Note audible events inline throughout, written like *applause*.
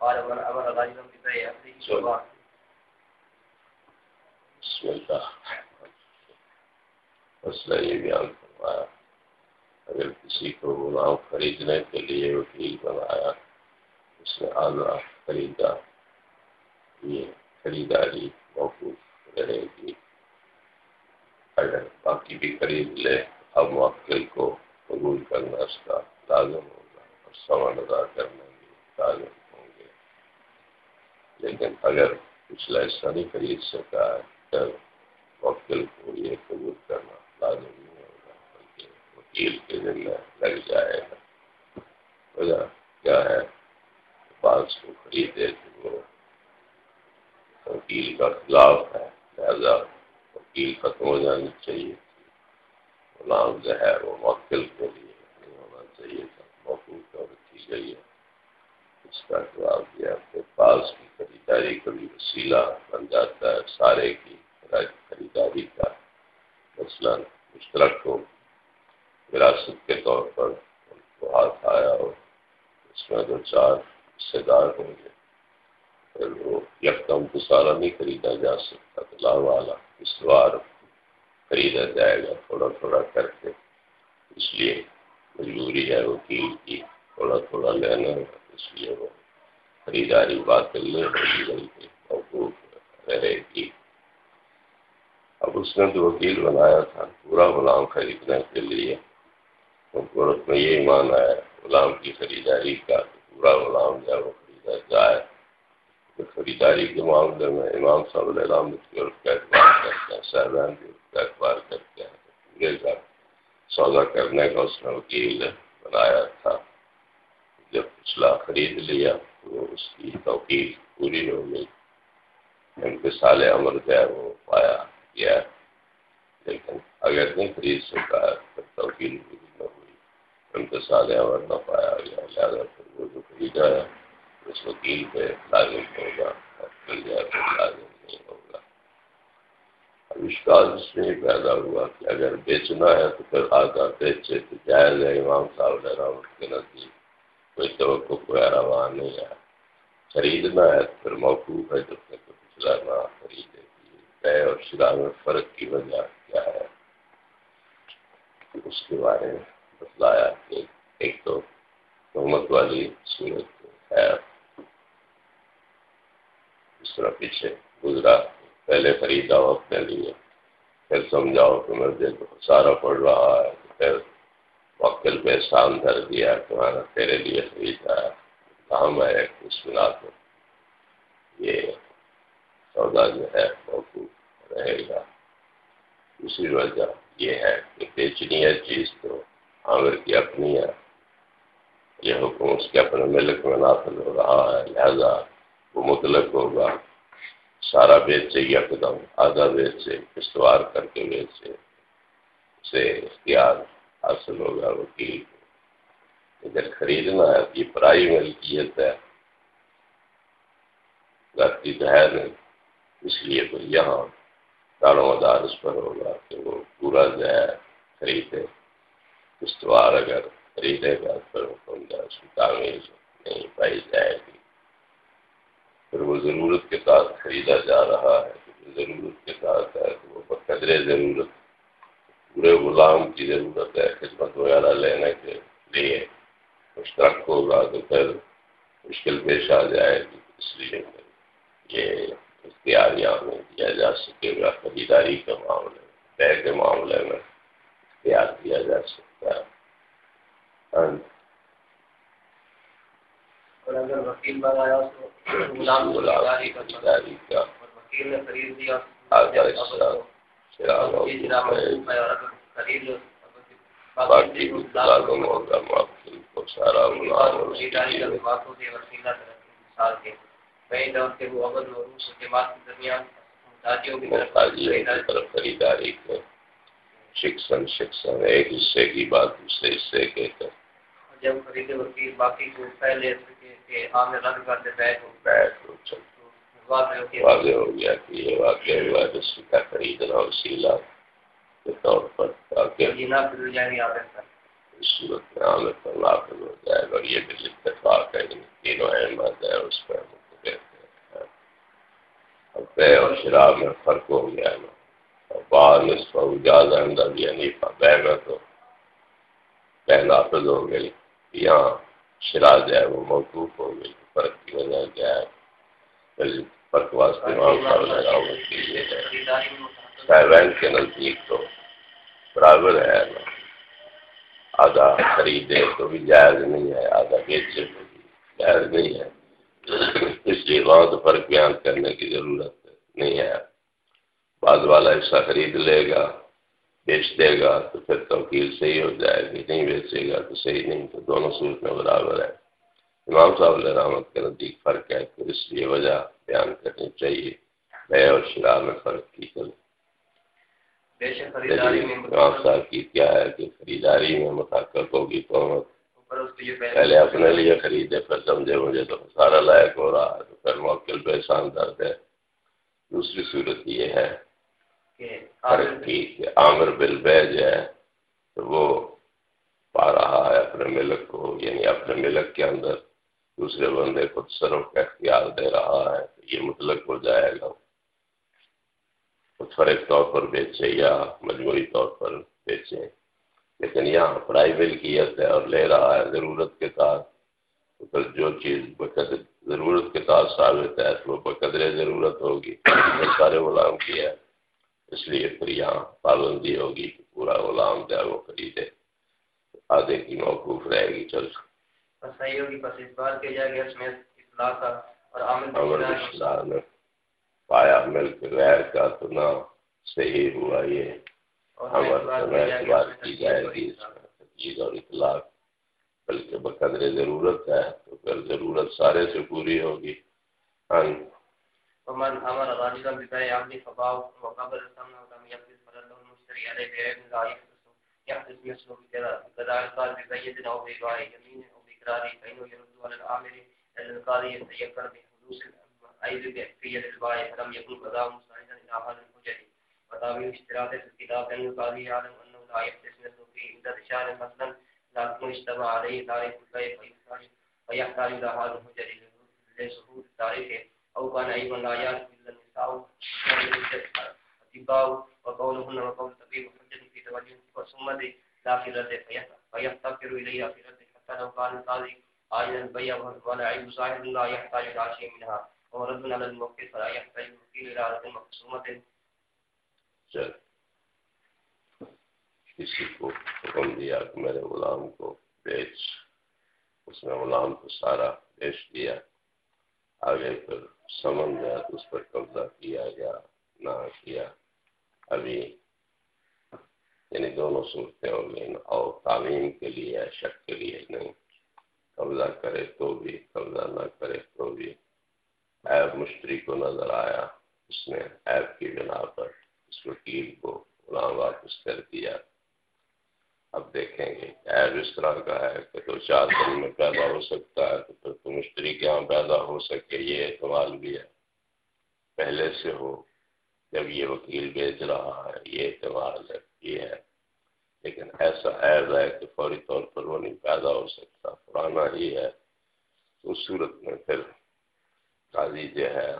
قال من أمر غالبا ببيع أهله شباب بسم اللہ مسئلہ یہ بیان فرمایا۔ اگر کسی کو غلام خریدنے کے لیے وکیل بنایا، اس نے آنا خریدا، یہ خریداری موقوف رہے گی۔ اگر باقی بھی خرید لے، اب موکل کو قبول کرنا اس کا لازم ہوگا اور سوال ادا کرنا بھی لازم ہوں گے۔ لیکن اگر پچھلا حصہ نہیں خرید سکا ہے تو موکل کو یہ قبول کرنا لازم نہیں ہوگا، بلکہ وکیل کے ذریعے لگ جائے گا۔ وجہ کیا ہے؟ بعض کو خریدے تو وہ وکیل کا خلاف ہے، لہذا وکیل ختم ہو جانی چاہیے۔ غلام جو ہے وہ موکل کے لیے نہیں ہونا چاہیے تھا موقع اور رکھی گئی ہے اس کا جواب دیا کہ پاس کی خریداری کا بھی وسیلہ بن جاتا ہے، سارے کی خریداری کا مسئلہ مشترک ہو۔ وراثت کے طور پر ان کو ہاتھ آیا اور اس میں دو چار حصے دار ہوں گے۔ پھر وہ یکدم تو سارا نہیں خریدا جا سکتا تو لا والا استوار خریدا جائے گا تھوڑا تھوڑا کر کے۔ اس لیے مجبوری ہے وکیل کی تھوڑا تھوڑا لینا۔ اس لیے وہ خریداری بات نہیں ہوگی بلکہ موقوف رہے گی۔ اب اس نے جو وکیل بنایا تھا، پورا غلام خریدنے کے لیے حکومت میں یہی مانا ہے غلام کی خریداری کا پورا غلام جو ہے وہ خریدا جائے۔ خریداری کے معاملے میں امام صاحب الحمد کی عرف کا اعتبار کرتے ہیں، صاحبان کی عرف کا اعتبار کرتے ہیں۔ پورے کا سودا کرنے کا اس نے وکیل بنایا تھا، جب پچھلا خرید لیا تو اس کی توقیر پوری ہو گئی۔ ان کے سال عمر جو ہے وہ پایا۔ گیا لیکن اگر نہیں خرید سکا ہے پھر توقیر پوری نہ ہوئی۔ ان کے سال عمر نہ پایا۔ گیا لہٰذا پھر وہ جو خریدا ہے، اس وکیل پہ لازم ہوگا اور مل جائے تو لازم نہیں ہوگا۔ اب اشکال اس میں پیدا ہوا کہ اگر بیچنا ہے تو پھر آدھا بیچے تو جائز ہے۔ امام صاحب رحمت کے نزدیک کوئی توقع، کوئی رواں نہیں ہے خریدنا ہے تو پھر موقوف ہے جب تک پچھلا نہ خریدے۔ گی طے اور شرح میں فرق کی وجہ کیا ہے اس کے بارے میں بتلایا کہ ایک تو تہمت والی صورت ہے۔ اس طرح پیچھے گزرا۔ پہلے خریدا ہو اپنے لیے، پھر سمجھاؤ کہ مجھے سارا پڑ رہا ہے۔ پھر وکل پہ احسان دھر دیا تمہارا تیرے لیے خریدا ہے کام ہے اس بنا کو یہ سودا جو ہے موقوف رہے گا۔ دوسری وجہ یہ ہے کہ بیچنی ہے چیز تو عامر کی اپنی ہے۔ یہ حکم اس کے اپنے ملک میں نافذ ہو رہا ہے، لہذا وہ مطلق ہوگا۔ سارا بیچے یا قدم آدھا بیچے، استوار کر کے بیچے۔ اسے اختیار حاصل ہوگا، وکیل۔ کو اگر خریدنا ہے تو یہ پرائی ملکیت ہے۔ ذاتی تو ہے نہیں اس لیے تو یہاں دار مدار اس پر ہوگا کہ وہ پورا جو ہے خریدے استوار اگر خریدے گا پھر حکم جائے اس کی تعمیر نہیں پائی جائے گی۔ پھر وہ ضرورت کے ساتھ خریدا جا رہا ہے۔ ضرورت کے ساتھ ہے تو وہ بقدر ضرورت، پورے غلام کی ضرورت ہے، خدمت وغیرہ لینے کے لیے۔ مشترک ہوگا تو پھر مشکل پیش آ جائے گی۔ اس لیے یہ اختیار یہاں میں دیا جا سکے گا خریداری کے معاملے میں طے کے معاملے میں اختیار دیا جا سکتا ہے۔ ہاں۔ اور اگر وکیل بنایا تو غلام کا وکیل نے خرید دیا سارا درمیان محتاجیوں کی طرف خریداری کو شکسن شکسن ایک حصے کی بات دوسرے حصے کے کر۔ جب خریدے وکیل باقی کو پہلے عام رد بیٹھ ہو۔ بیٹھ ہو چل۔ واضح ہو گیا۔ کہ یہ واقعہ کا خریدنا وسیلہ کے طور پر تاکہ صورت میں عام پر ہو جائے اور یہ بھی اتفاق ہے تینوں احمد ہے اس پر اب بے اور شراب میں فرق ہو گیا ہے۔ اور بعد نصف اجاز اندر یعنی بے میں تو بے نافذ ہو گئی۔ یہاں شرا جو ہے وہ موقوف ہو گئی۔ فرق کی وجہ کیا ہے؟ فرق واسطے امام صاحب لگا ہوا کہ یہ ہے۔ صاحبین کے نزدیک تو برابر ہے۔ نا آدھا خریدے تو بھی جائز نہیں ہے، آدھا بیچے تو بھی جائز نہیں ہے۔ اس لیے وہاں تو فرق بیان کرنے کی ضرورت نہیں ہے۔ بعد والا حصہ خرید لے گا بیچ دے گا تو پھر توکیل صحیح ہو جائے گی نہیں بیچے گا تو صحیح نہیں تو دونوں صورت میں برابر ہے۔ امام صاحب علیہ رحمت کے نزدیک فرق ہے تو اس لیے وجہ بیان کرنی چاہیے۔ بے اور شراب میں فرق کی کر امام صاحب کی کیا ہے کہ خریداری میں متحقق ہوگی قومت پہلے اپنے لیے خریدے پھر سمجھے مجھے تو سارا لائق ہو رہا ہے تو پھر موکل پہ درد ہے۔ دوسری صورت یہ ہے کہ عامر جو ہے تو وہ پا رہا ہے اپنے ملک کو یعنی اپنے ملک کے اندر دوسرے بندے کو تصرف کا اختیار دے رہا ہے یہ مطلق ہو جائے گا۔ فرق طور پر بیچے یا مجموعی طور پر بیچے۔ لیکن یہاں پڑھائی ملکیت ہے اور لے رہا ہے ضرورت کے ساتھ جو چیز بقدر ضرورت کے ساتھ ثابت ہے وہ بقدر ضرورت ہوگی۔ سارے غلام کی ہے۔ اس لیے پھر یہاں پابندی ہوگی کہ پورا غلام جو ہے وہ خریدے آدھے کی موقوف رہے گی۔ چل۔ پایا مل کے غیر کا تو نہ صحیح ہوا یہ۔ ہمارے کی جائے گی۔ اور اطلاق بلکہ بقدر ضرورت ہے، تو پھر ضرورت سارے سے پوری ہوگی۔ ہاں۔ ومن امر غالبا ببيع عبد فباع وقبل الثمن ولم يقبل فله المشتري عليه بعيب لا يحدث مثله بكذا قال ببيد او بباع يمين او باقرار فانه يرد على العامل الى القاضي يتيقن بحدوث اي في يد البائع، فلم يكن قضاء مساعدا الى هذا الحجج. وتابع اشتراط في الكتاب ان القاضي يعلم انه لا يحدث مثله في عدة شهر مثلا لكن اشتبه عليه تاريخ البيع فيحتاج الى هذا الحجج لظهور التاريخ او كان ايضا لا يعرف الا النساء اتباع وقولهن وقول الطبيب حجة في توجه وسمة لا في رد فيفتكر اليها في رد حتى لو كان القاضي عاجل البيع ولا عيب ظاهر لا يحتاج الى شيء منها. ورد على الموقف فلا يحتاج الوكيل الى رد مقسومة. کسی کو حکم دیا کہ میرے غلام کو بیچ، اس نے غلام کو سارا بیچ دیا۔ آگے پھر سمن گیا، تو اس پر قبضہ کیا یا نہ کیا۔ ابھی یعنی دونوں صورتیں ہو گئی اور تعلیم کے لیے، شک کے لیے نہیں۔ قبضہ کرے تو بھی، قبضہ نہ کرے تو بھی۔ ایب مشتری کو نظر آیا، اس نے ایپ کی بنا پر اس وکیل کو غلام واپس کر دیا۔ اب دیکھیں گے۔ ایب اس طرح کا ہے کہ دو چار دن میں پیدا ہو سکتا ہے تو پھر تو مشتری کے یہاں پیدا ہو سکے، یہ اعتماد بھی ہے۔ پہلے سے ہو، جب یہ وکیل بیچ رہا ہے، یہ اعتماد ہے، یہ ہے۔ لیکن ایسا ایب ہے کہ فوری طور پر وہ نہیں پیدا ہو سکتا۔ پرانا ہی ہے۔ اس صورت میں پھر قاضی جو ہے،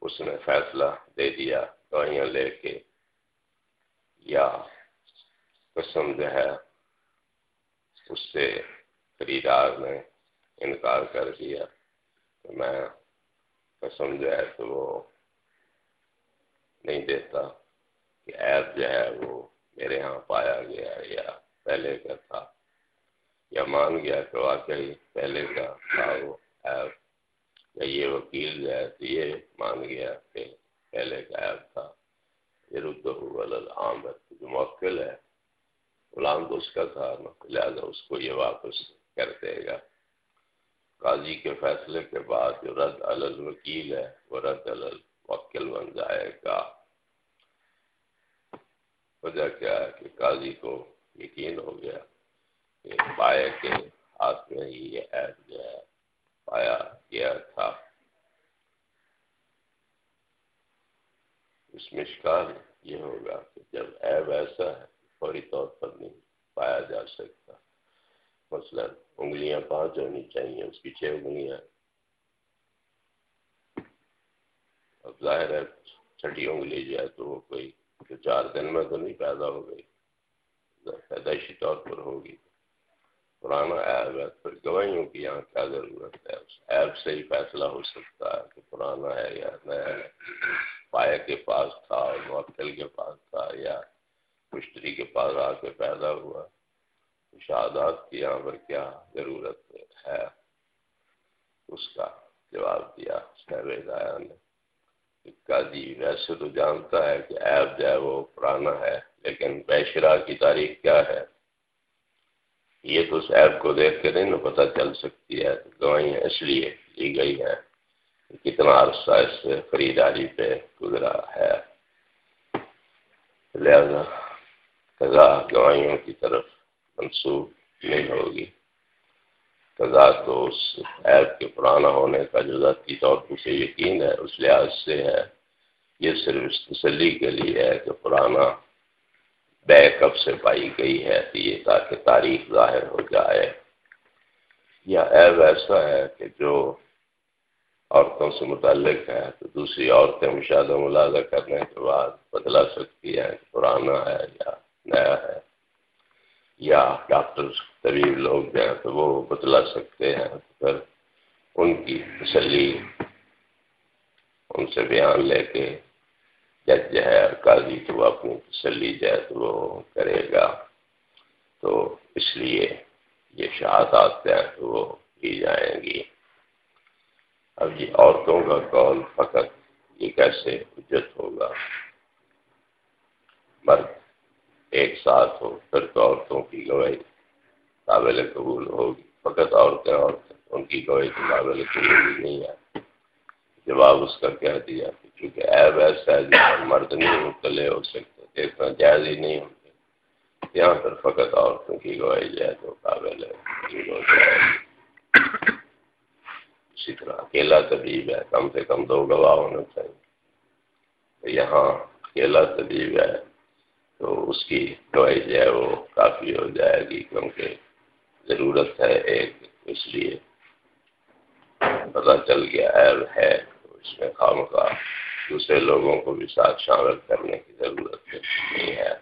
اس نے فیصلہ دے دیا دوائیاں لے کے، یا قسم جو ہے، اس سے خریدار نے انکار کر دیا۔ تو میں قسم جو ہے تو وہ نہیں دیتا کہ ایپ جو ہے وہ میرے ہاں پایا گیا یا پہلے کا تھا یا مان گیا کہ واقعی پہلے کا تھا وہ ایپ۔ یا یہ وکیل جو ہے تو یہ مان گیا کہ پہلے کا ایپ تھا۔ یہ رد عام جو موکل ہے۔ غلام تو اس کا تھا، لہٰذا اس کو یہ واپس کر دے گا۔ قاضی کے فیصلے کے بعد جو رد الوکیل ہے، وہ رد وکل بن جائے گا۔ وجہ کیا ہے کہ قاضی کو یقین ہو گیا کہ پائے کے ہاتھ میں ہی یہ عیب جو ہے، پایا گیا تھا۔ اس میں شکار یہ ہوگا کہ جب عیب ایسا ہے فوری طور پر نہیں پایا جا سکتا۔ مثلا انگلیاں پانچ ہونی چاہیے؟ اس کی چھ انگلیاں۔ اب ظاہر ہے چھٹی انگلی جو ہے تو وہ کوئی چار دن میں تو نہیں پیدا ہو گئی، پیدائشی طور پر ہوگی۔ پرانا ایب ہے، پھر گواہیوں کی یہاں کیا ضرورت ہے؟ اس ایب سے ہی فیصلہ ہو سکتا ہے کہ پرانا ہے یا نیا ہے۔ پائے کے پاس تھا اور معطل کے پاس تھا یا مشتری کے پاس آ کے پیدا ہوا۔ شہادات کی یہاں پر کیا ضرورت ہے؟ اس کا جواب دیا نے۔ قاضی جی ویسے تو جانتا ہے کہ ایپ جو ہے وہ پرانا ہے، لیکن بیشرا کی تاریخ کیا ہے؟ یہ تو اس ایپ کو دیکھ کے نہیں نا پتہ چل سکتی ہے۔ گواہیاں اس لیے لی گئی ہیں کتنا عرصہ اس خریداری پہ گزرا ہے۔ لہذا سزا گواہیوں کی طرف منسوخ نہیں ہوگی۔ سزا تو اس ایپ کے پرانا ہونے کا جو ذاتی طور پر اسے یقین ہے، اس لحاظ سے ہے، یہ صرف اس تسلی کے لیے ہے کہ پرانا بے کب سے پائی گئی ہے یہ تاکہ تاریخ ظاہر ہو جائے۔ یا ایب ایسا ہے کہ جو عورتوں سے متعلق ہے تو دوسری عورتیں مشاہدہ ملازہ کرنے کے بعد بدلا سکتی ہیں پرانا ہے یا نیا ہے یا ڈاکٹر طبیب لوگ جو ہیں تو وہ بتلا سکتے ہیں پھر ان کی تسلی، ان سے بیان لے کے جج جو ہے، قاضی تو وہ اپنی تسلی جو ہے تو وہ کرے گا۔ تو اس لیے یہ شہادات ہیں تو وہ کی جائیں گی۔ اب یہ عورتوں کا قول فقط یہ کیسے اجت ہوگا؟ مرد ایک ساتھ ہو پھر تو عورتوں کی گواہی قابل قبول ہوگی۔ فقط عورتیں عورتیں ان کی گواہی تو قابل قبول نہیں ہے۔ جواب اس کا کہہ دیا کہ چونکہ ایب ایسا ہے جہاں مرد نہیں مطلع ہو سکتے، دیکھنا جائز ہی نہیں ہوتے۔ یہاں پر فقط عورتوں کی گواہی جائے تو قابل ہو جائے۔ اسی طرح اکیلا طبیب ہے، کم سے کم دو گواہ ہونا چاہیے۔ یہاں اکیلا طبیب ہے تو اس کی دوائی جو ہے وہ کافی ہو جائے گی کیونکہ ضرورت ہے ایک، اس لیے پتہ چل گیا ایل ہے۔ تو اس میں خام کا دوسرے لوگوں کو بھی ساتھ شامل کرنے کی ضرورت نہیں ہے۔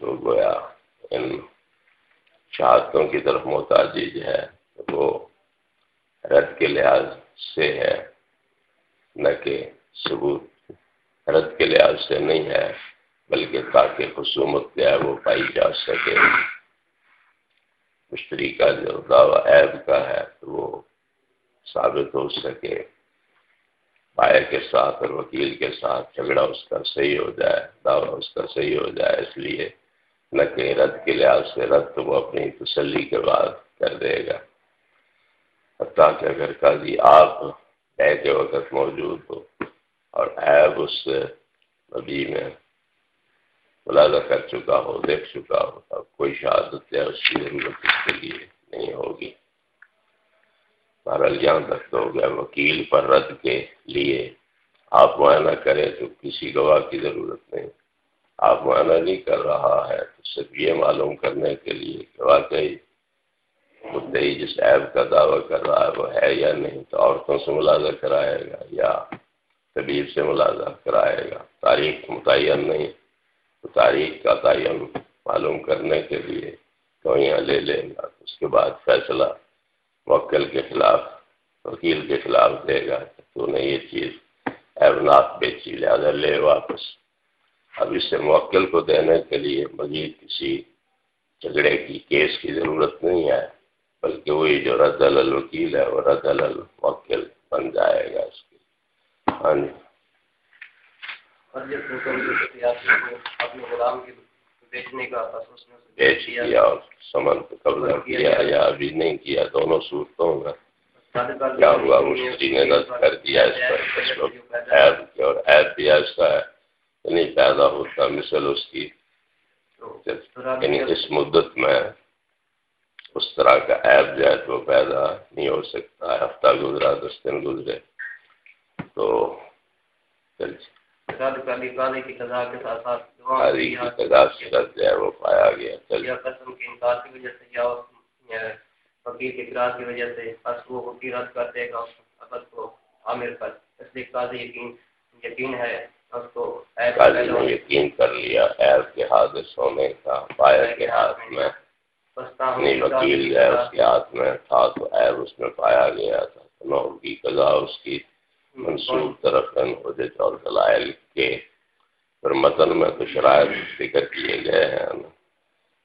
تو گویا ان شہادتوں کی طرف محتاجی جو ہے وہ رد کے لحاظ سے ہے۔ نہ کہ ثبوت۔ رد کے لحاظ سے نہیں ہے، بلکہ تاکہ خصومت جو ہے وہ پائی جا سکے۔ مشتری کا جو دعویٰ عیب کا ہے تو وہ ثابت ہو سکے۔ پائے کے ساتھ اور وکیل کے ساتھ جھگڑا اس کا صحیح ہو جائے، دعویٰ اس کا صحیح ہو جائے، اس لیے نہ کہ رد کے لحاظ سے رد تو وہ اپنی تسلی کے بعد کر دے گا۔ حتیٰ کہ اگر قاضی آپ کے وقت موجود ہو اور عیب اس نبی میں ملازہ کر چکا ہو، دیکھ چکا ہو تب کوئی شہادت یا اس کی ضرورت اس کے لیے نہیں ہوگی۔ بہرحال یہاں تک تو ہو گیا وکیل پر رد کے لیے آپ معائنہ کریں تو کسی گواہ کی ضرورت نہیں۔ آپ معائنہ نہیں کر رہا ہے تو صرف یہ معلوم کرنے کے لیے کہ واقعی مدعی جس عیب کا دعویٰ کر رہا ہے وہ ہے یا نہیں۔ تو عورتوں سے ملازہ کرائے گا یا طبیب سے ملازہ کرائے گا۔ تاریخ متعین نہیں، تو تاریخ کا تعین معلوم کرنے کے لیے گوئیاں لے لے گا؟ اس کے بعد فیصلہ موکل کے خلاف، وکیل کے خلاف دے گا تو نے یہ چیز ایونات بیچی، لہٰذا لے واپس۔ اب اس سے موکل کو دینے کے لیے مزید کسی جھگڑے کی کیس کی ضرورت نہیں ہے، بلکہ وہی جو رد الوکیل ہے، وہ رد الموکل بن جائے گا اس کی۔ ہاں جی۔ بیچ کیا؟ اور سمن قبضہ کیا یا ابھی نہیں کیا دونوں صورتوں میں۔ کیا ہوا مشتری نے رد کر دیا اس پر؟ عیب کیا اور عیب بھی ایسا ہے کہ نہیں پیدا ہوتا مثل اس کی۔ یعنی اس مدت میں اس طرح کا عیب جو ہے تو پیدا نہیں ہو سکتا ہفتہ گزرا دس دن گزرے۔ تو قاضی کی قضا کے ساتھ ساتھ قاضی کی قضا سے رد جو ہے وہ پایا گیا۔ چل۔ قسم کی انکار کی وجہ سے یا فقیر کے اقرار کی وجہ سے بس وہ فقیر رد کر دے گا عقد کو عامر پر۔ اس لیے قاضی یقین یقین ہے اس کو قاضی نے یقین کر لیا عیب کے حادث ہونے کا پایا کے ہاتھ میں۔ نہیں وکیل جو ہے اس کے ہاتھ میں تھا تو عیب اس میں پایا گیا تھا۔ کی قضا اس کی منصوب طرف ہو اور دلائل کے پھر متن میں تو شرائط ذکر کیے گئے ہیں۔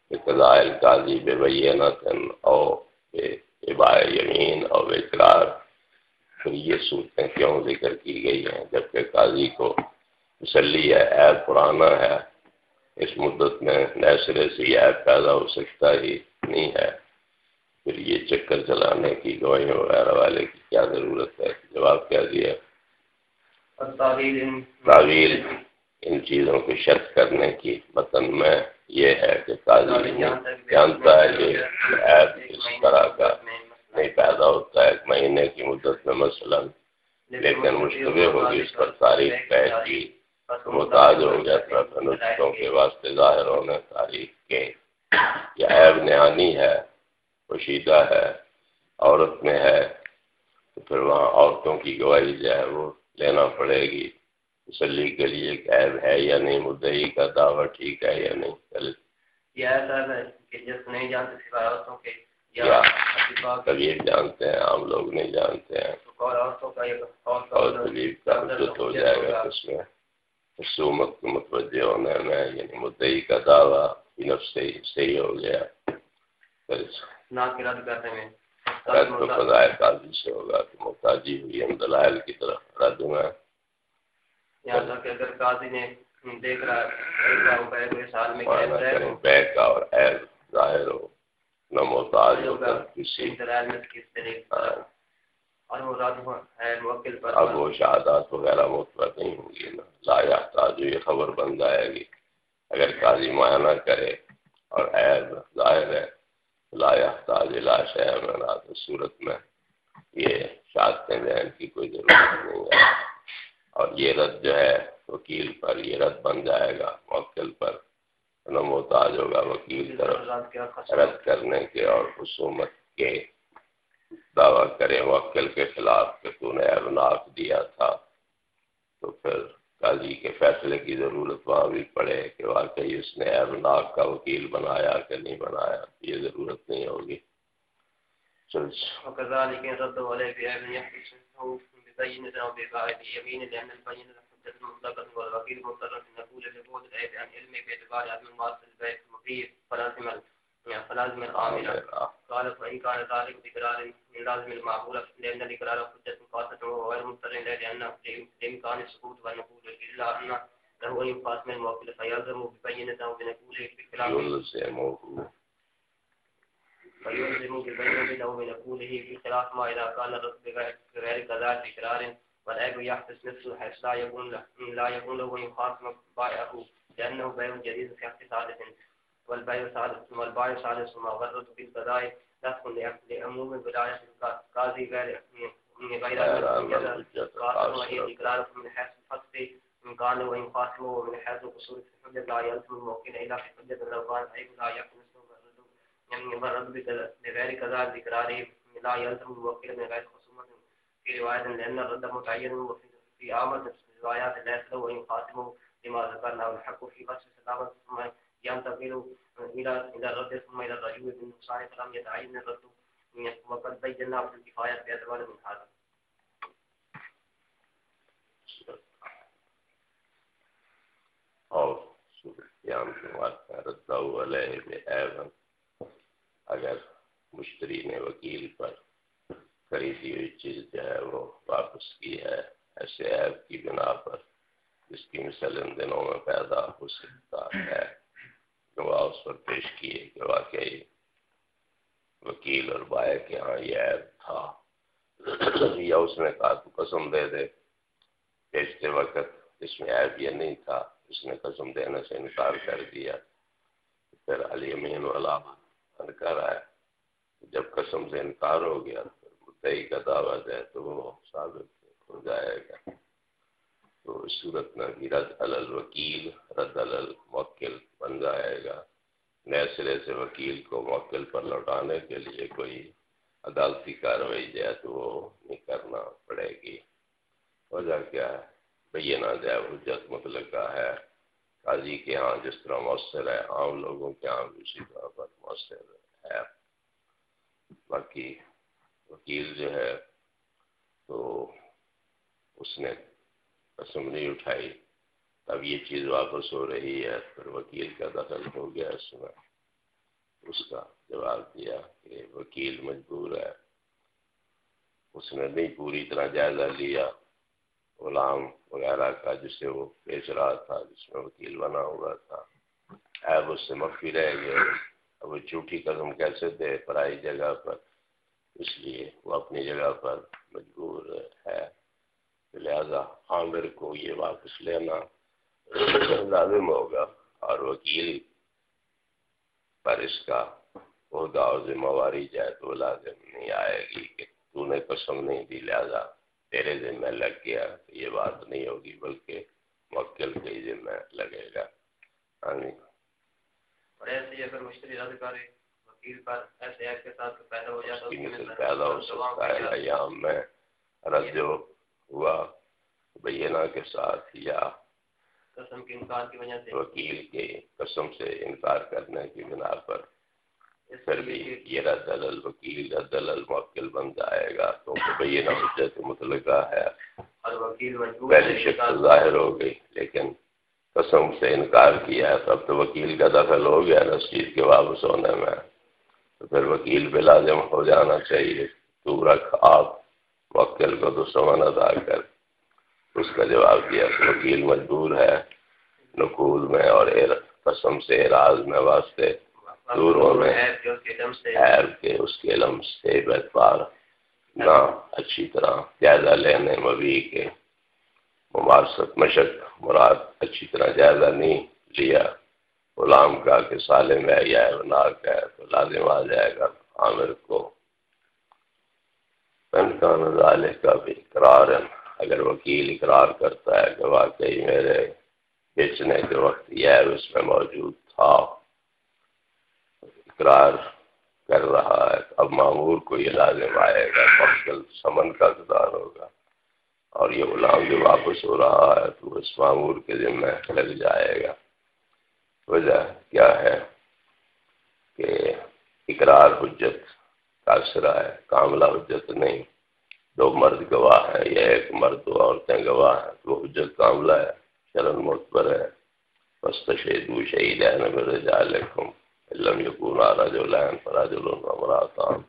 کہ قضائل قاضی بے بینہ او یمین اور اقرار۔ پھر یہ صورتیں کیوں ذکر کی گئی ہیں؟ جبکہ قاضی کو تسلی ہے عیب پرانا ہے۔ اس مدت میں نئے سرے سے یہ عیب پیدا ہو سکتا ہی نہیں ہے۔ پھر یہ چکر چلانے کی گواہیوں وغیرہ والے کی کیا ضرورت ہے؟ جواب کیا دیا؟ تعویل ان چیزوں کو شرط کرنے کی۔ وطن میں یہ ہے کہ قاضی جانتا ہے کہ عیب اس طرح کا نہیں پیدا ہوتا ہے ایک مہینے کی مدت میں مثلا۔ لیکن مشتبہ ہوگی اس پر تاریخ قید کی۔ محتاج ہو گیا تھا نسخوں کے واسطے ظاہر ہونے تاریخ کے۔ یہ عیب نہانی ہے پوشیدہ ہے عورت میں ہے تو پھر وہاں عورتوں کی گواہی جو ہے وہ لینا پڑے گی۔ تسلی کے لیے عیب ہے یا نہیں مدعی کا دعویٰ ٹھیک ہے یا نہیں؟ کبھی جانتے ہیں عام لوگ نہیں جانتے ہیں۔ اور طبیب کا وجود ہو جائے گا اس میں۔ رسومت کو متوجہ ہونے میں یعنی مدعی کا دعویٰ نفس سے صحیح ہو گیا۔ تو خدائے قاضی سے ہوگا کہ محتاجی ہوئی ہم دلائل کی طرف رد میں یہاں تک کہ اگر قاضی نے دیکھ رہا ہے سال میں بیگ کا اور ایل ظاہر ہو نہ محتاج ہو کسی۔ اب وہ شہادات وغیرہ متبر نہیں ہوں گی نا۔ لا یحتاج یہ خبر بن جائے گی۔ اگر قاضی معائنہ کرے اور عیب ظاہر ہے لا لا شہر میں صورت میں یہ شادتیں ذہن کی کوئی ضرورت نہیں ہے۔ اور یہ رد جو ہے وکیل پر یہ رد بن جائے گا موکل پر۔ محتاج ہوگا وکیل طرف رد کرنے کے اور خصومت کے دعویٰ کرے۔ موکل کے خلاف کہ تو نے ابناک دیا تھا تو پھر قاضی کے فیصلے کی ضرورت وہاں بھی پڑے کہ واقعی اس نے ابناک کا وکیل بنایا کہ نہیں بنایا، یہ ضرورت نہیں ہوگی۔ چل۔ فلازم العامل قال فإن كان ذلك بقرار من لازم المعقول لأن الإقرار حجة خاصة وغير مضطر لأن بإمكان السكوت والنقول إلا أن له أن يقاسم الموكل فيلزم ببينة أو بنقوله بخلاف فيلزم أو بنقوله بخلاف ما إذا كان الرد بغير كذا تكرار والعيب يحدث نفسه حيث لا يكون له لا يكون له يخاصم بائعه لأنه بيع جديد في ثالث والبيع ثالث والبيع ثالث وما غرد بالقضاء لفظ لعموم الولاية القاضي غير غير قاسم من حيث الفصل إن كان وإن قاسمه ومن حيث القصور في الحجة لا يلزم الموكل إلا في حجة لو كان عيب لا يكون يعني مرد بغير كذا ذكراره لا يلزم الوكيل من غير خصومة في رواية لأن الرد متعين وفي في عامة الروايات ليس له أن يقاسمه لما ذكرنا والحق في بس سلامة ثم ينتقل إلى إلى الرد ثم إلى الرجوع بالنقصان فلم يتعين الرد وقد بينا في الكفاية بأدوان من هذا. اور صورتیان کے بعد رد علیہ بے اگر مشتری نے وکیل پر خریدی ہوئی چیز جو ہے، وہ واپس کی ہے، ایسے ایپ کی بنا پر جس کی مثل ان دنوں میں پیدا ہو سکتا ہے۔ گواہ اس پر پیش کیے کہ واقعی وکیل اور بائے کے ہاں یہ ایپ تھا یا اس نے کہا تو قسم دے دے بیچتے وقت اس میں عیب یہ نہیں تھا، اس نے قسم دینے سے انکار کر دیا۔ پھر علی امین والا کر آیا۔ جب قسم سے انکار ہو گیا پھر مدعی کا دعویٰ ہے تو وہ ثابت ہو جائے گا۔ تو اس صورت میں بھی رد الوکیل رد الموکل بن جائے گا۔ نئے سرے سے وکیل کو موکل پر لوٹانے کے لیے کوئی عدالتی کاروائی جائے تو وہ نہیں کرنا پڑے گی۔ وجہ کیا ہے؟ بینہ جائے حجت مطلقہ ہے۔ قاضی کے ہاں جس طرح مؤثر ہے، عام لوگوں کے ہاں بھی اسی طرح پر مؤثر ہے۔ باقی وکیل جو ہے تو اس نے قسم نہیں اٹھائی۔ اب یہ چیز واپس ہو رہی ہے، پھر وکیل کا دخل ہو گیا اس میں۔ اس کا جواب دیا کہ وکیل مجبور ہے۔ اس نے نہیں پوری طرح جائزہ لیا۔ غلام وغیرہ کا جسے وہ پیش رہا تھا، جس میں وکیل بنا ہوا تھا۔ ایب اس سے مفی رہ گئے اب وہ جھوٹی قدم کیسے دے؟ پرائی جگہ پر۔ اس لیے وہ اپنی جگہ پر مجبور ہے۔ لہذا عامر کو یہ واپس لینا *clears throat* لازم ہوگا اور وکیل پر اس کا عہدہ اور ذمہ واری جائے تو لازم نہیں آئے گی کہ تو نے قسم نہیں دی لہذا تیرے ذمہ لگ گیا تو یہ بات نہیں ہوگی بلکہ موکل کے ہی ذمہ لگے گا۔ پیدا ہو سکتا ہے۔ ایام میں رد ہوا بینا کے ساتھ یا قسم کے انکار کی وجہ سے۔ وکیل کے قسم سے انکار کرنے کی بنا پر۔ پھر بھی یہ رد الوکیل رد الموکل بن جائے گا تو بینہ حجت متعلقہ ہے۔ پہلی شکل ظاہر ہو گئی لیکن قسم سے انکار کیا ہے۔ تب تو وکیل کا دخل ہو گیا نا اس چیز کے واپس ہونے میں۔ تو پھر وکیل پہ لازم ہو جانا چاہیے۔ تو رکھ آپ۔ وکیل کو تو سمن ادا کر اس کا جواب دیا کہ وکیل مجبور ہے نقول میں اور قسم سے راز میں واسطے دوروں میں کے اس کے علم سے بار نہ اچھی طرح جائزہ لینے مبی کے ممارست مشق مراد اچھی طرح جائزہ نہیں لیا۔ غلام کا کہ سالم ہے یا ناک ہے تو لازم آ جائے گا عامر کو۔ پن کا کا بھی قرار ہے اگر وکیل اقرار کرتا ہے کہ واقعی میرے بیچنے کے وقت یہ اس میں موجود تھا، اقرار کر رہا ہے، اب معمور کو یہ لازم آئے گا مقصل سمن کا اقدار ہوگا۔ اور یہ غلام جو واپس ہو رہا ہے، تو اس معمور کے ذمہ لگ جائے گا۔ وجہ کیا ہے؟ کہ اقرار حجت کا ہے، کاملہ حجت نہیں۔ دو مرد گواہ ہیں یا ایک مرد دو عورتیں گواہ ہیں۔ تو وہ حجت کاملہ ہے، شرن معتبر ہے۔ بس تشہید شہید ہے نبر جالکم علم یکون رجل لین فرجل ومراتان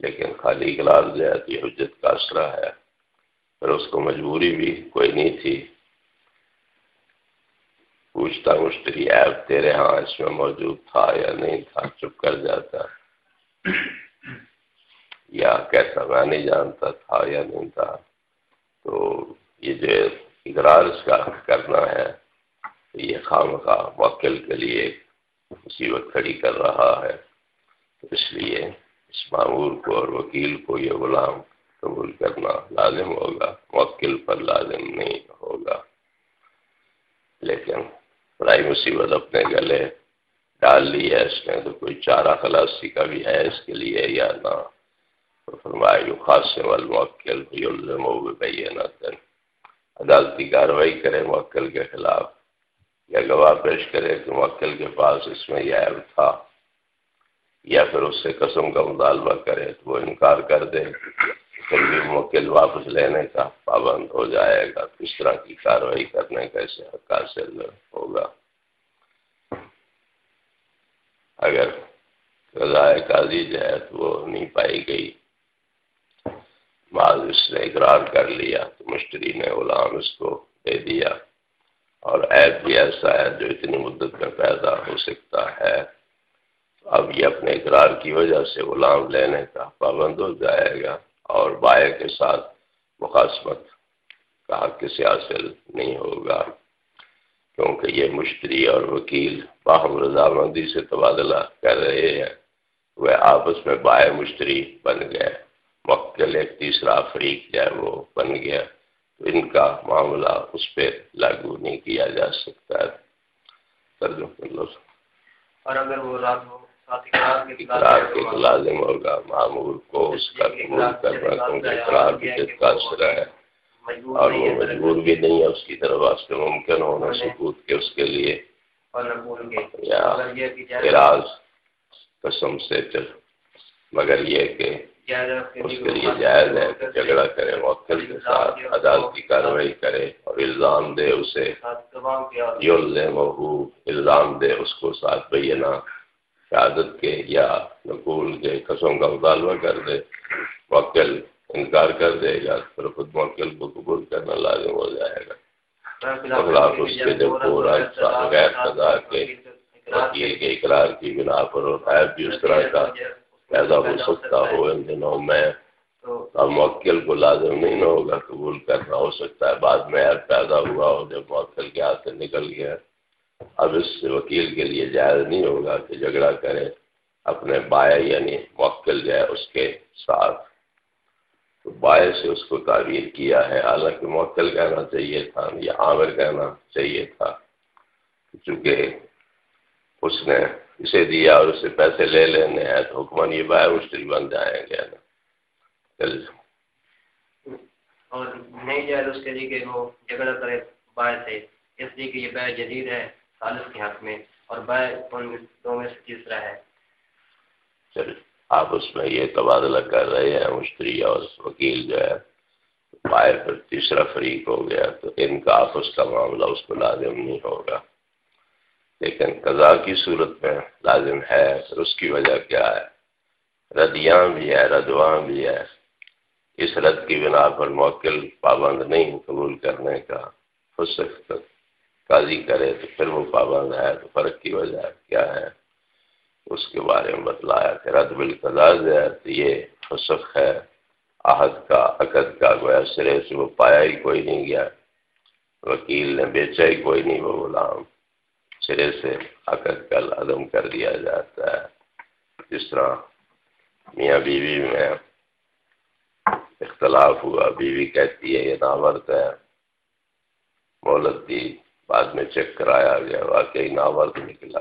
لیکن خالی اقرار جو ہے تو یہ حجت کا ہے۔ پھر اس کو مجبوری بھی کوئی نہیں تھی۔ پوچھتا مشتری عیب تیرے ہاں اس میں موجود تھا یا نہیں تھا؟ چپ کر جاتا ہے۔ یا کیسا میں نہیں جانتا تھا یا نہیں تھا، تو یہ جو اقرار اس کا کرنا ہے، یہ خام خواہ موکل کے لیے مصیبت کھڑی کر رہا ہے۔ تو اس لیے اس معمور کو اور وکیل کو یہ غلام قبول کرنا لازم ہوگا موکل پر لازم نہیں ہوگا۔ لیکن بڑائی مصیبت اپنے گلے ڈال لی ہے اس نے تو کوئی چارہ خلاصی کا بھی ہے اس کے لیے یا نہ؟ فرمایا خاص والموکل یلزم عدالتی کاروائی کرے موکل کے خلاف۔ یا گواہ پیش کرے کہ موکل کے پاس اس میں یہ عیب تھا۔ یا پھر اس سے قسم کا مطالبہ کرے تو وہ انکار کر دے۔ پھر بھی موکل واپس لینے کا پابند ہو جائے گا۔ کس طرح کی کاروائی کرنے کا اسے حق حاصل ہوگا۔ اگر رضائے قاضی جو ہے تو وہ نہیں پائی گئی۔ بعض اس نے اقرار کر لیا، تو مشتری نے غلام اس کو دے دیا۔ اور عیب بھی ایسا ہے جو اتنی مدت میں پیدا ہو سکتا ہے۔ اب یہ اپنے اقرار کی وجہ سے غلام لینے کا پابند ہو جائے گا اور بائے کے ساتھ مقاصمت کا حق کسی حاصل نہیں ہوگا۔ کیونکہ یہ مشتری اور وکیل باہم رضامندی سے تبادلہ کر رہے ہیں وہ آپس میں بائے مشتری بن گئے۔ وکل ایک تیسرا فریق جو ہے وہ بن گیا۔ تو ان کا معاملہ اس پہ لاگو نہیں کیا جا سکتا ہے۔ اور اگر وہ رات ہو اقرار کے لازم ہوگا معمول کو اس کا قبول کرنا کیونکہ اقرار بھی کا اثر ہے۔ اور وہ مجبور بھی نہیں ہے اس کی طرف واسطے ممکن ہونا ثبوت کے اس کے لیے۔ یا قسم سے چل مگر یہ کہ اس کے لیے جائز ہے کہ جھگڑا کرے موکل کے ساتھ عدالت کی کاروائی کرے اور الزام دے اسے۔ یلزم الزام دے اس کو ساتھ بینا۔ شہادت کے یا نقول کے قسم کا مطالبہ کر دے۔ موکل انکار کر دے گا، پھر خود موکل کو قبول کرنا لازم ہو جائے گا۔ خلاف اس کے جب پورا غیر سزا کے وکیل کے اقرار کی بنا پر اور بھی اس طرح کا پیدا ہو سکتا ہو ان دنوں میں۔ اب موکل کو لازم نہیں نہ ہوگا قبول کرنا ہو سکتا ہے۔ بعد میں ایپ پیدا ہوا ہو جب موکل کے ہاتھ سے نکل گیا، اب اس وکیل کے لیے جائز نہیں ہوگا کہ جھگڑا کرے۔ اپنے بائے یعنی موکل جو ہے، اس کے ساتھ بائے سے اس کو تعبیر کیا ہے۔ حالانکہ موکل کہنا چاہیے تھا یا عامر کہنا چاہیے تھا چونکہ اس نے اسے دیا اور اسے پیسے لے لینے ہیں تو حکمان یہ بائے مشکل بن جائیں گے نا۔ چل۔ اور نہیں جائے اس کے لیے کہ وہ جھگڑا کرے بائے سے اس لیے کہ یہ بائے جدید ہے سالس کے حق میں اور بائے ان دو میں سے تیسرا ہے۔ چل۔ آپ اس میں یہ تبادلہ کر رہے ہیں مشتری اور وکیل جو ہے بائے پر تیسرا فریق ہو گیا، تو ان کا آپس کا معاملہ اس کو لازم نہیں ہوگا۔ لیکن قضاء کی صورت میں لازم ہے پھر اس کی وجہ کیا ہے؟ ردیاں بھی ہے ردواں بھی ہے اس رد کی بنا پر موکل پابند نہیں قبول کرنے کا۔ خود قاضی کرے تو پھر وہ پابند ہے، تو فرق کی وجہ کیا ہے؟ اس کے بارے میں بتلایا کہ رد بالقضاء ہے یہ فسق ہے، عہد کا، عقد کا، گویا سرے سے وہ پایا ہی کوئی نہیں گیا۔ وکیل نے بیچا ہی کوئی نہیں، وہ غلام۔ سرے سے عقد کل عدم کر دیا جاتا ہے۔ جس طرح میاں بیوی میں اختلاف ہوا، بیوی کہتی ہے یہ ناورد ہے۔ مولت دی بعد میں چیک کرایا گیا، واقعی ناورد نکلا۔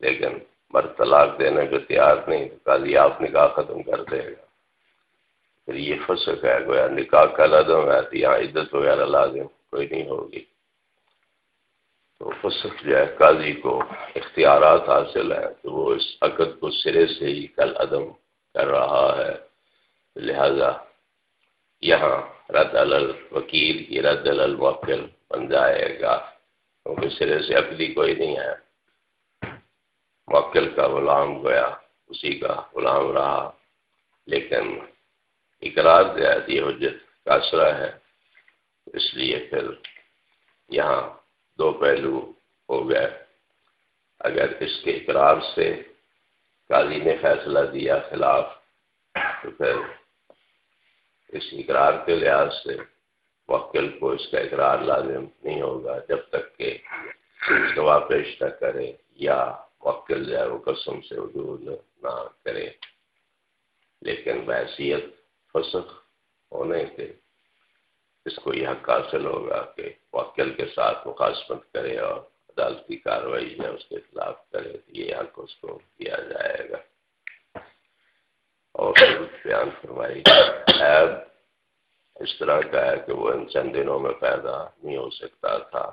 لیکن مرد طلاق دینے کو تیار نہیں تو قاضی آپ نکاح ختم کر دے گا۔ پھر یہ فسق ہے، گویا نکاح کا لدم ہے، تو یہاں عزت وغیرہ لازم کوئی نہیں ہوگی۔ تو فسق جو ہے، قاضی کو اختیارات حاصل ہیں، تو وہ اس عقد کو سرے سے ہی کل عدم کر رہا ہے۔ لہذا یہاں رد الوکیل کی رد الموکل بن جائے گا، کیونکہ سرے سے عقدی کوئی نہیں ہے۔ موکل کا غلام گویا، اسی کا غلام رہا۔ لیکن اقرار زیادہ حجت کا ہے، اس لیے پھر یہاں دو پہلو ہو گئے۔ اگر اس کے اقرار سے قاضی نے فیصلہ دیا خلاف، تو پھر اس اقرار کے لحاظ سے وکیل کو اس کا اقرار لازم نہیں ہوگا، جب تک کہ گواہ پیش نہ کرے یا وکیل جو ہے وہ قسم سے وجود نہ کرے لیکن بحثیت فسق ہونے کے اس کو یہ حق حاصل ہوگا کہ وکیل کے ساتھ مقاصمت کرے اور عدالتی کاروائی ہے اس کے خلاف کرے تو یہ حق اس کو دیا جائے گا۔ اور بیان فرمائی۔ عیب اس طرح کا ہے کہ وہ ان چند دنوں میں پیدا نہیں ہو سکتا تھا،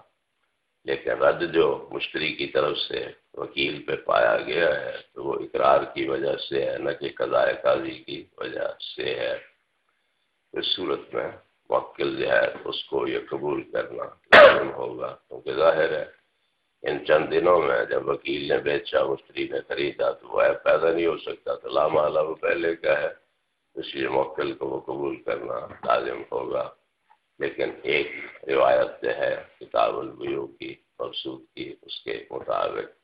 لیکن رد جو مشتری کی طرف سے وکیل پہ پایا گیا ہے، تو وہ اقرار کی وجہ سے ہے، نہ کہ قضاء قاضی کی وجہ سے ہے۔ اس صورت میں موکل جو ہے، اس کو یہ قبول کرنا لازم ہوگا۔ کیونکہ ظاہر ہے، ان چند دنوں میں جب وکیل نے بیچا، مشتری نے خریدا، تو وہ پیدا نہیں ہو سکتا۔ تو لامہ وہ پہلے کا ہے، اس لیے موکل کو وہ قبول کرنا لازم ہوگا۔ لیکن ایک روایت جو ہے، کتاب البیو کی، مقصود کی، اس کے مطابق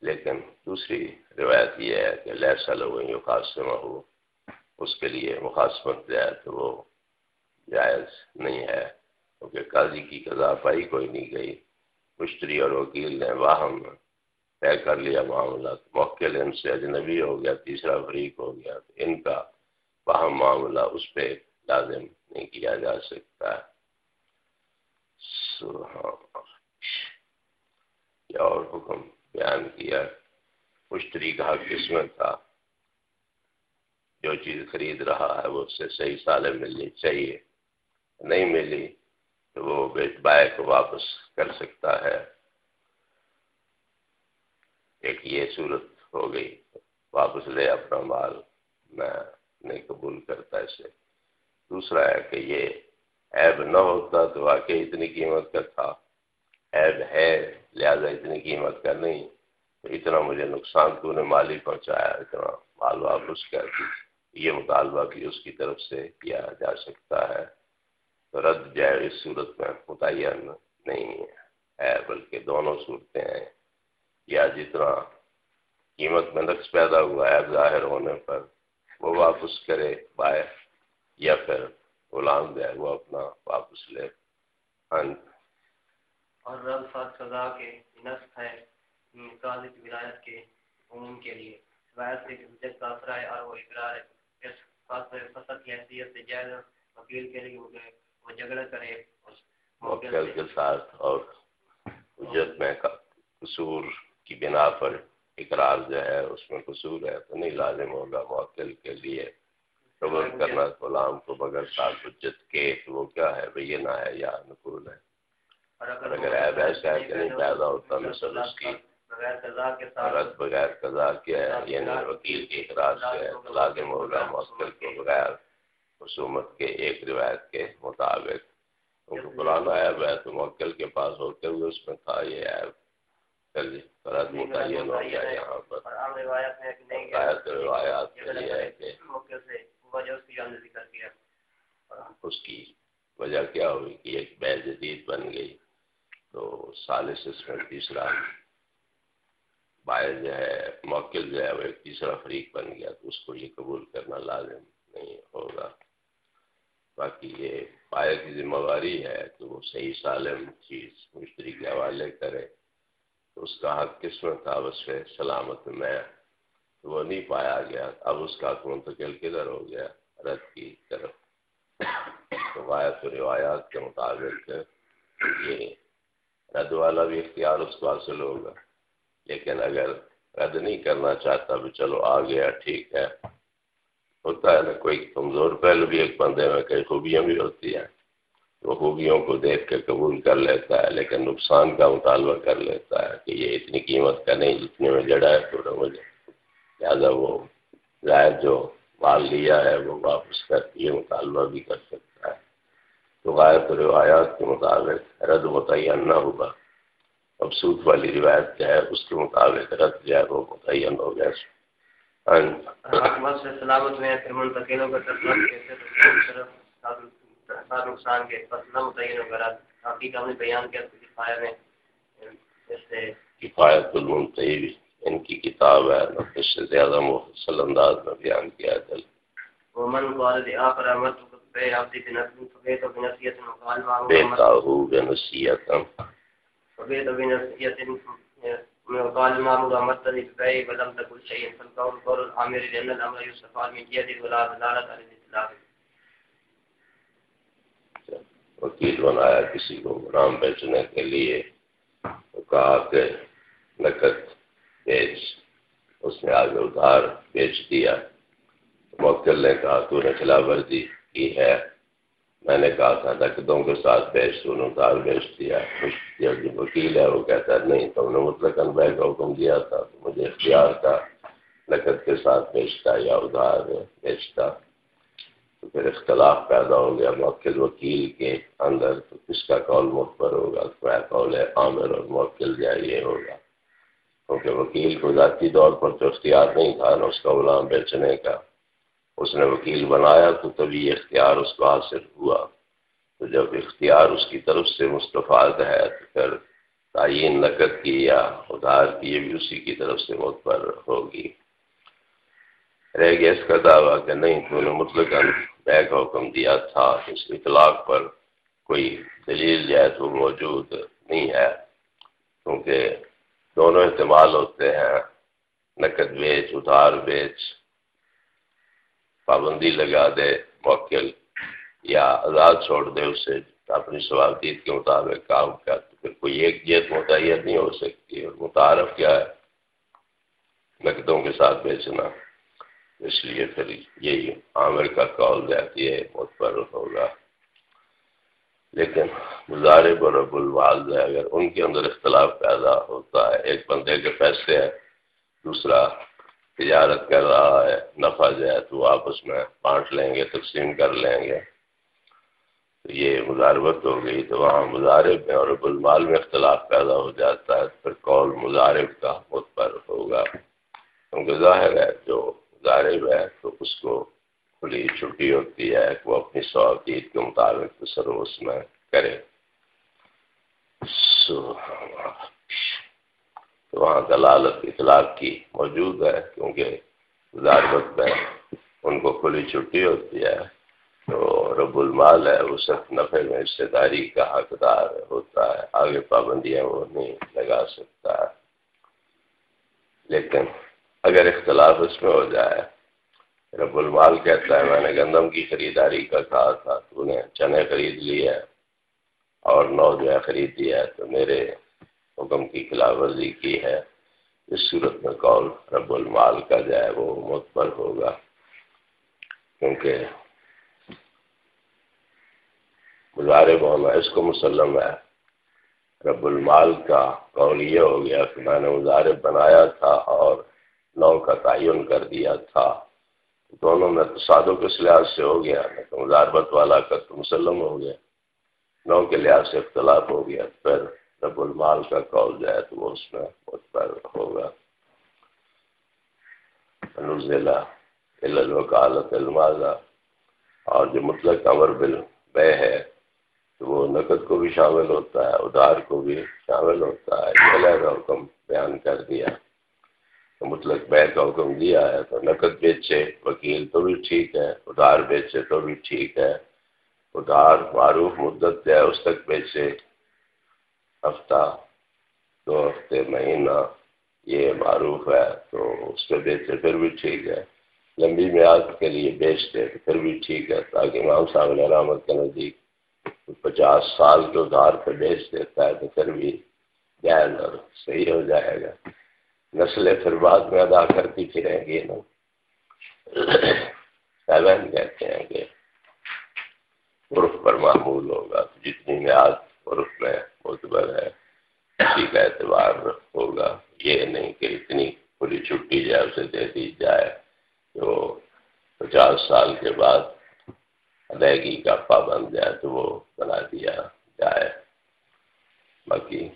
لیکن دوسری روایت یہ ہے کہ لہسا لوگوں خاص ہو اس کے لیے مخاصمت جائے تو وہ جائز نہیں ہے، کیونکہ قاضی کی قضا پائی کوئی نہیں گئی۔ مشتری اور وکیل نے واہم طے کر لیا معاملہ موقع ان سے اجنبی ہو گیا، تیسرا فریق ہو گیا۔ تو ان کا واہم معاملہ اس پہ لازم نہیں کیا جا سکتا۔ ہے اور حکم۔ بیان کیا مشتری کا حق میں تھا۔ جو چیز خرید رہا ہے، وہ اس سے صحیح سالم ملنی چاہیے۔ نہیں ملی تو وہ بائے کو واپس کر سکتا ہے۔ ایک یہ صورت ہو گئی، واپس لے اپنا مال۔ میں نہیں قبول کرتا اسے۔ دوسرا ہے کہ یہ عیب نہ ہوتا تو واقعی اتنی قیمت کا تھا۔ عیب ہے۔ لہذا اتنی قیمت کا نہیں تو اتنا مجھے نقصان تو نے مالی پہنچایا، اتنا مال واپس کر دی یہ مطالبہ بھی اس کی طرف سے کیا جا سکتا ہے۔ تو رد جائے اس صورت میں، متعین نہیں ہے، بلکہ دونوں صورتیں ہیں۔ یا جتنا قیمت میں نقص پیدا ہوا ہے، ظاہر ہونے پر وہ واپس کرے بائے، یا پھر غلام دے وہ اپنا واپس لے۔ ہاں، اور رد فرد سزا کے نسخ ہے کی ولایت کے عموم کے لیے۔ روایت سے حجت کا اثر ہے اور وہ اقرار ہے۔ اس خاص فصل کی حیثیت سے جائز وکیل کے لیے وہ جھگڑا کرے۔ موکل کے ساتھ اور حجت میں قصور کی بنا پر اقرار جو ہے اس میں قصور ہے تو نہیں لازم ہوگا۔ موکل کے لیے قبول کرنا غلام کو بغیر ساتھ حجت کے تو وہ کیا ہے؟ بینہ ہے یا نقول ہے۔ اگر عیب ایسا ہے کہ نہیں پیدا ہوتا مثل اس کی رد بغیر قضا کیا ہے یعنی وکیل کے اقرار سے ہے تو لازم ہوگا موکل کو بغیر حصومت کے ایک روایت کے مطابق۔ کو پرانا عیب ہے تو موکل کے پاس ہوتے ہوئے اس میں تھا یہ چلیے فرد متعین ہو گیا یہاں پر۔ روایات یہ ہے۔ کہ اس کی وجہ کیا ہوئی کہ ایک بے جدید بن گئی۔ تو سالس اس میں تیسرا باعث جو ہے موکل جو ہے، وہ ایک تیسرا فریق بن گیا۔ تو اس کو یہ قبول کرنا لازم نہیں ہوگا۔ باقی یہ پائے کی ذمہ داری ہے کہ وہ صحیح سالم چیز مشتری کے حوالے کرے۔ تو اس کا حق کس میں تھا؟ بس سلامت میں۔ تو وہ نہیں پایا گیا۔ اب اس کا حق منتقل کدھر ہو گیا؟ رد کی طرف۔ روایت و روایات کے مطابق یہ رد والا بھی اختیار اس کو حاصل ہوگا لیکن اگر رد نہیں کرنا چاہتا بھی چلو آ گیا، ٹھیک ہے۔ ہوتا ہے نا کوئی کمزور پہلو بھی ایک بندے میں کئی خوبیاں بھی ہوتی ہیں۔ وہ خوبیوں کو دیکھ کے قبول کر لیتا ہے، لیکن نقصان کا مطالبہ کر لیتا ہے کہ یہ اتنی قیمت کا نہیں، جتنے میں جڑا ہے تھوڑا مجھے لہٰذا وہ ظاہر جو مال لیا ہے، وہ واپس کر یہ مطالبہ بھی کر سکتا تو غائب روایات کے مطابق رد متعین نہ ہوگا۔ اب سود والی روایت کیا ہے؟ اس کے مطابق رد جو ہے وہ متعین ہو گیا۔ سلامت میں منتقلوں کا نقصان کے فصلہ متعین وغیرہ حقیقت نے بیان کیا کفایہ میں جیسے کفایت المنتعی ان کی کتاب ہے اس سے زیادہ مفصل انداز میں بیان کیا ہے۔ دل ومن قال دی آخر فبيت ما هو ببيع ولم شيئا فالقول قول العامر لأن الأمر يستفاد من جهة ولا دلالة على الإطلاق وکیل بنایا کسی کو نام بیچنے کے لیے۔ تو کہا کہ نقد بیچ۔ اس نے آگے ادھار بیچ دیا۔ موکل نے کہا تو نے خلاف ورزی کی ہے۔ میں نے کہا تھا نقدوں کے ساتھ بیچ تو نے ادھار بیچ دیا جو وکیل ہے، وہ کہتا ہے نہیں تم نے مطلق انبے کا حکم دیا تھا۔ تو مجھے اختیار تھا نقد کے ساتھ بیچتا یا ادھار بیچتا تو پھر اختلاف پیدا ہو گیا۔ موکل وکیل کے اندر تو کس کا قول مخبر ہوگا؟ کیا قول ہے عامر اور موکل یا یہ ہوگا۔ کیونکہ وکیل کو ذاتی طور پر تو اختیار نہیں تھا نا اس کا غلام بیچنے کا۔ اس نے وکیل بنایا تو تبھی اختیار اس کو حاصل ہوا۔ تو جب اختیار اس کی طرف سے مستفاد ہے تو پھر تعین نقد کی یا ادھار کی یہ بھی اسی کی طرف سے متبر ہوگی۔ رہ گیا اس کا دعویٰ کہ نہیں، تو نے مطلق بے کا حکم دیا تھا اس اطلاق پر کوئی دلیل جائے تو موجود نہیں ہے۔ کیونکہ دونوں استعمال ہوتے ہیں، نقد بیچ، ادھار بیچ پابندی لگا دے موکل یا آزاد چھوڑ دے اسے، اپنی سوالتیت کے مطابق کام کا تو پھر کوئی ایک جیت متعین نہیں ہو سکتی، اور متعارف کیا ہے؟ نقدوں کے ساتھ بیچنا۔ اس لیے پھر یہی عامر کا کال جاتی ہے پر ہوگا۔ لیکن مظاہرب اور رب الوالد ہے، اگر ان کے اندر اختلاف پیدا ہوتا ہے، ایک بندے کے پیسے ہیں، دوسرا تجارت کر رہا ہے، نفع جو ہے تو آپس میں بانٹ لیں گے، تقسیم کر لیں گے۔ تو یہ مزاربت ہو گئی تو وہاں مظاہرب میں اور المال میں اختلاف پیدا ہو جاتا ہے۔ پھر کال مظاہرب کا پر ہوگا۔ کیونکہ ظاہر ہے جو غارب ہے تو اس کو کھلی چھٹی ہوتی ہے کہ وہ اپنی سوقیت کے مطابق اس میں کرے۔ تو وہاں دلالت اطلاق کی موجود ہے، کیونکہ ضاربت میں ان کو کھلی چھٹی ہوتی ہے، تو رب المال ہے، وہ صرف نفع میں حصے داری کا حقدار ہوتا ہے، آگے پابندیاں وہ نہیں لگا سکتا ہے۔ لیکن اگر اختلاف اس میں ہو جائے، رب المال کہتا ہے، میں نے گندم کی خریداری کا کہا تھا، تو نے چنے خرید لی ہے اور نو جو ہے خرید لیا ہے، تو میرے حکم کی خلاف ورزی کی ہے۔ اس صورت میں کال رب المال کا جو ہے وہ متبر ہوگا؟ کیونکہ مظاہرے ہونا اس کو مسلم ہے۔ رب المال کا قول یہ ہو گیا کہ میں نے مظاہرے بنایا تھا اور نو کا تعین کر دیا تھا۔ دونوں میں تصادوں کس لحاظ سے ہو گیا نہ تو مزاربت والا کا تو مسلم ہو گیا۔ نو کے لحاظ سے اختلاف ہو گیا۔ پھر رب المال کا کال جائے تو وہ اس میں متبر ہوگا۔ الوکالت الماضا اور جو مطلق امر بل بے ہے، تو وہ نقد کو بھی شامل ہوتا ہے ادار کو بھی شامل ہوتا ہے۔ یہ علیحدہ حکم بیان کر دیا۔ مطلق بے کا حکم دیا ہے، تو نقد بیچے، وکیل تو بھی ٹھیک ہے، ادھار بیچے تو بھی ٹھیک ہے۔ ادھار معروف مدت ہے، اس تک بیچے۔ ہفتہ دو ہفتے مہینہ یہ معروف ہے، تو اس پہ بیچے پھر بھی ٹھیک ہے۔ لمبی میعاد کے لیے بیچتے تو پھر بھی ٹھیک ہے، تاکہ امام صاحب علامت کے نزدیک پچاس سال کے ادھار پہ بیچ دیتا ہے تو پھر بھی جائز اور صحیح ہو جائے گا۔ نسلیں پھر بعد میں ادا کرتی پھریں گی نا۔ سیون کہتے ہیں کہ عرف پر معمول ہوگا جتنی میعاد عرف میں معتبر ہے۔ اسی کا اعتبار ہوگا۔ یہ نہیں کہ اتنی پوری چھٹی جائے اسے دے دی جائے۔ جو پچاس سال کے بعد ادائیگی کا پابند جائے تو وہ بنا دیا جائے۔ باقی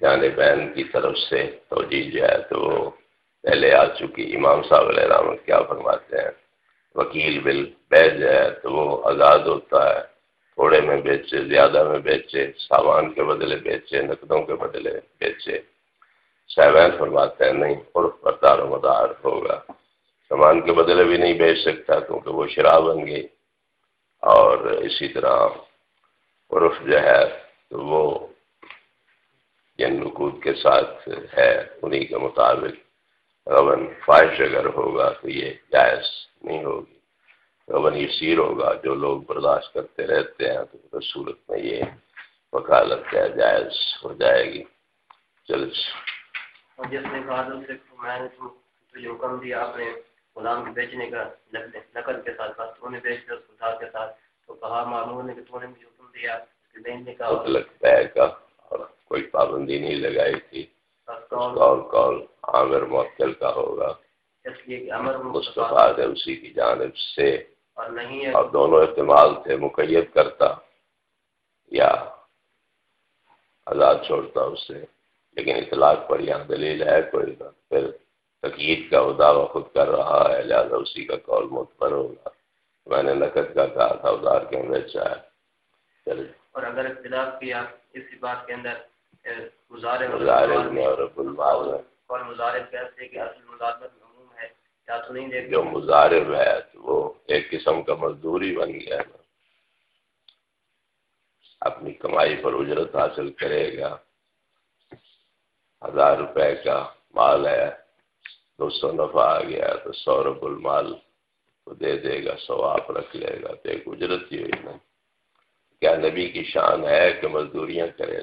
جانبین کی طرف سے توجہ جو ہے تو پہلے آ چکی۔ امام صاحب علیہ رحمت کیا فرماتے ہیں؟ وکیل بل بیج ہے تو وہ آزاد ہوتا ہے۔ تھوڑے میں بیچے، زیادہ میں بیچے، سامان کے بدلے بیچے، نقدوں کے بدلے بیچے۔ سیوین فرماتے ہیں، نہیں، عرف پر دار و مدار ہوگا۔ سامان کے بدلے بھی نہیں بیچ سکتا کیونکہ وہ شراب بن گئی۔ اور اسی طرح عرف جو ہے، تو وہ جن نقود کے ساتھ ہے، انہی کے مطابق۔ غبن فائش اگر ہوگا تو یہ جائز نہیں ہوگی۔ غبن یہ سیر ہوگا جو لوگ برداشت کرتے رہتے ہیں تو صورت میں یہ وکالت کیا جائز ہو جائے گی۔ چل جس نے کہا میں نے جو حکم دیا آپ نے غلام کے بیچنے کا نقل کے ساتھ تو نے بیچ دیا کے ساتھ تو کہا معمول نے کہ تو نے مجھے حکم دیا کہ بہن نے کہا کوئی پابندی نہیں لگائی تھی۔ کال کال عامر معطل کا ہوگا۔ مصطفیٰ ہے اسی کی جانب سے اور دونوں استعمال تھے مقید کرتا یا آزاد چھوڑتا اس سے لیکن اطلاق پر یہاں دلیل ہے کوئی نہ پھر تقید کا دعویٰ خود کر رہا ہے لہٰذا اسی کا کال متبر ہوگا۔ میں نے نقد کا کہا تھا ادار کیوں بیچا ہے چلیے اور اگر اختلاف کیا اسی بات کے اندر میں اور اور مظاہرے کیسے کہ اصل مظاہرت عموم ہے جو مظاہر ہے وہ ایک قسم کا مزدوری بن گیا نا اپنی کمائی پر اجرت حاصل کرے گا۔ ہزار روپے کا مال ہے، دو سو نفع آ گیا تو سو رب المال کو دے دے گا سو آپ رکھ لے گا، تو ایک اجرت ہی ہوئی نا۔ کیا نبی کی شان ہے کہ مزدوریاں کرے؟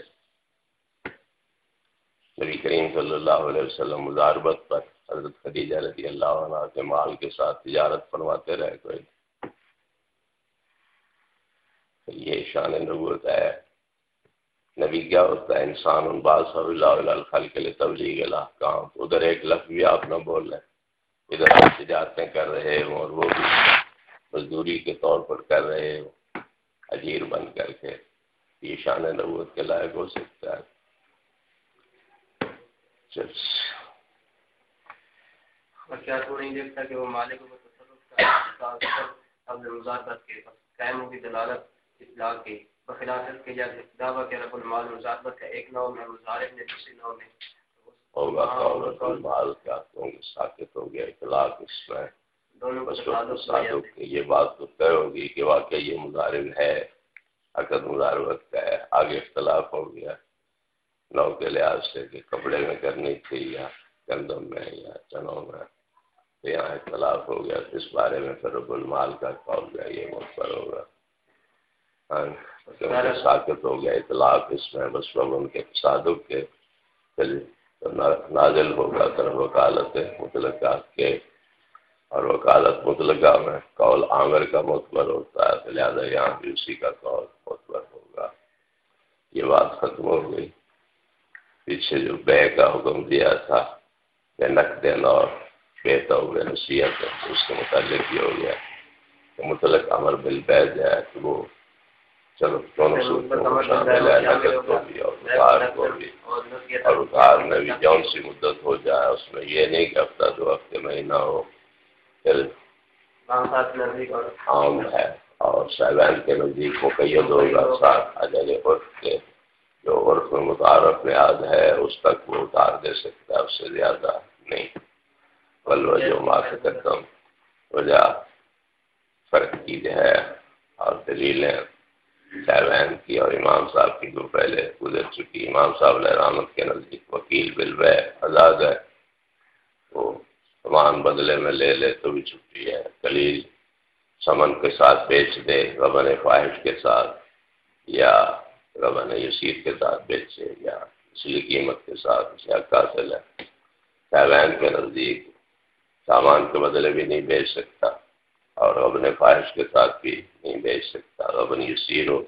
نبی کریم صلی اللہ علیہ وسلم مزاربت پر حضرت خدیجہ رضی اللہ عنہ کے مال کے ساتھ تجارت فرماتے رہے کوئی۔ یہ شان نبوت ہے۔ نبی کیا ہوتا ہے؟ انسان ان باز اللہ کے لیے تبلیغ الاحکام۔ ادھر ایک لفظ بھی آپ نہ بول رہے ادھر آپ تجارتیں کر رہے ہوں اور وہ بھی مزدوری کے طور پر کر رہے ہوں عجیر بن کر کے یہ شان نبوت کے لائق ہو سکتا ہے۔ اور کیا تو نہیں دیکھتا کہ وہ مالک کو قائم ہوگی دلالت اطلاع کی بخلاف کے دعویٰ کہ رب المال مزاربت کا ایک نو میں مزارب نے دوسری نو میں۔ ہوگا المال کا ساکت ہو گیا اطلاق اس میں؟ یہ بات تو طے ہوگی کہ واقعی یہ مظاہر ہے عقد مظاہرت کا ہے آگے اختلاف ہو گیا نو کے لحاظ سے کہ کپڑے میں کرنی تھی یا گندم میں یا چنوں میں۔ تو یہاں اختلاف ہو گیا۔ اس بارے میں پھر رب المال کا قول گیا یہ مخبر ہوگا۔ ہاں، ساکت ہو گیا اطلاق اس میں بس ان کے صادق کے نازل ہوگا۔ طرف وکالت مطلقہ کے اور وکالت مطلقہ میں قول عامر کا متبر ہوتا ہے۔ تو لہٰذا یہاں بھی اسی کا قول متبر ہوگا۔ یہ بات ختم ہو گئی۔ پیچھے جو بے کا حکم دیا تھا کہ نقدین اور بہتا ہوئے نصیحت اس کے متعلق یہ ہو گیا کہ مطلق امر بل بیج ہے کہ وہ چلو دونوں صورتوں شامل ہے نقد کو بھی اور اتار کو بھی۔ اور اتار میں بھی جون سی مدت ہو جائے اس میں یہ نہیں کہ ہفتہ دو ہفتے مہینہ ہو پھر عام ہے۔ اور صاحبان کے نزدیک مقید ہوگا ساتھ اجل عرف کے جو عرف متعارف نیاز ہے اس تک وہ اتار دے سکتا ہے اس سے زیادہ نہیں۔ جو ماتم وجہ فرق کی جو ہے، اور دلیلیں شہبین کی اور امام صاحب کی جو پہلے گزر چکی۔ امام صاحب رحمت کے نزدیک وکیل بل آزاد ہے وہ سامان بدلے میں لے لے تو بھی چھٹی ہے۔ کلیل سمن کے ساتھ بیچ دے، ربن خواہش کے ساتھ، یا ربن یسیر کے ساتھ بیچے یا اصلی قیمت کے ساتھ اسے حق حاصل ہے۔ شہبین کے نزدیک سامان کے بدلے بھی نہیں بیچ سکتا اور اپنے خواہش کے ساتھ بھی نہیں بیچ سکتا۔ اپنی یسیر ہو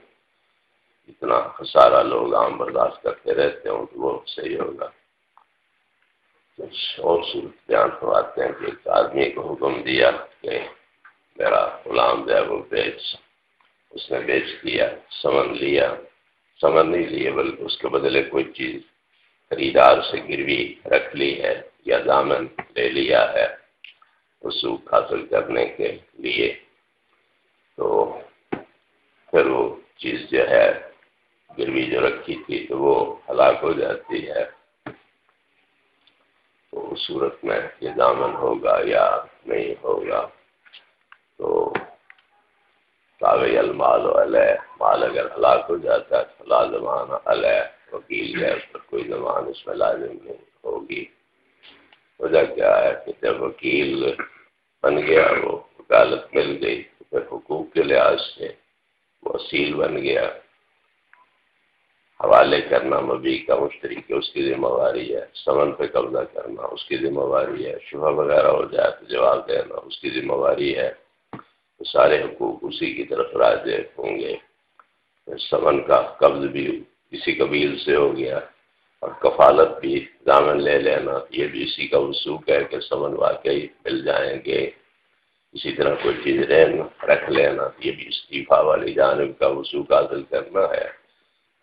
اتنا خسارہ لوگ عام برداشت کرتے رہتے ہوں تو وہ صحیح ہوگا۔ کچھ اور صورت بیان کرواتے ہیں کہ ایک آدمی کو حکم دیا کہ میرا غلام جو ہے وہ بیچ اس نے بیچ دیا، سمن لیا۔ سمن نہیں لیے، بلکہ اس کے بدلے کوئی چیز خریدار سے گروی رکھ لی ہے یا دامن لے لیا ہے۔ رسوخ حاصل کرنے کے لیے۔ تو پھر وہ چیز جو ہے گروی جو رکھی تھی تو وہ ہلاک ہو جاتی ہے۔ تو اس صورت میں یہ دامن ہوگا یا نہیں ہوگا۔ تو کاغذ المال و علیہ، مال اگر ہلاک ہو جاتا ہے تو لازمان علیہ، وکیل ہے اس پر کوئی زمان اس میں لازم نہیں ہوگی۔ وجہ کیا ہے کہ جب وکیل بن گیا، وہ وکالت مل گئی، تو پھر حقوق کے لحاظ سے وہ اصیل بن گیا۔ حوالے کرنا مبی کا مشتری کے اس کی ذمہ داری ہے۔ سمن پہ قبضہ کرنا اس کی ذمہ داری ہے۔ شبہ وغیرہ ہو جائے تو جواب دینا اس کی ذمہ داری ہے۔ تو سارے حقوق اسی کی طرف راجے ہوں گے۔ سمن کا قبض بھی کسی قبیل سے ہو گیا۔ اور کفالت بھی دامن لے لینا، یہ بھی اسی کا وسوخ ہے کہ سمن واقعی مل جائیں گے، اسی طرح کوئی چیز رہنا رکھ لینا، یہ بھی استعفیٰ والی جانب کا وسوخ حاصل کرنا ہے۔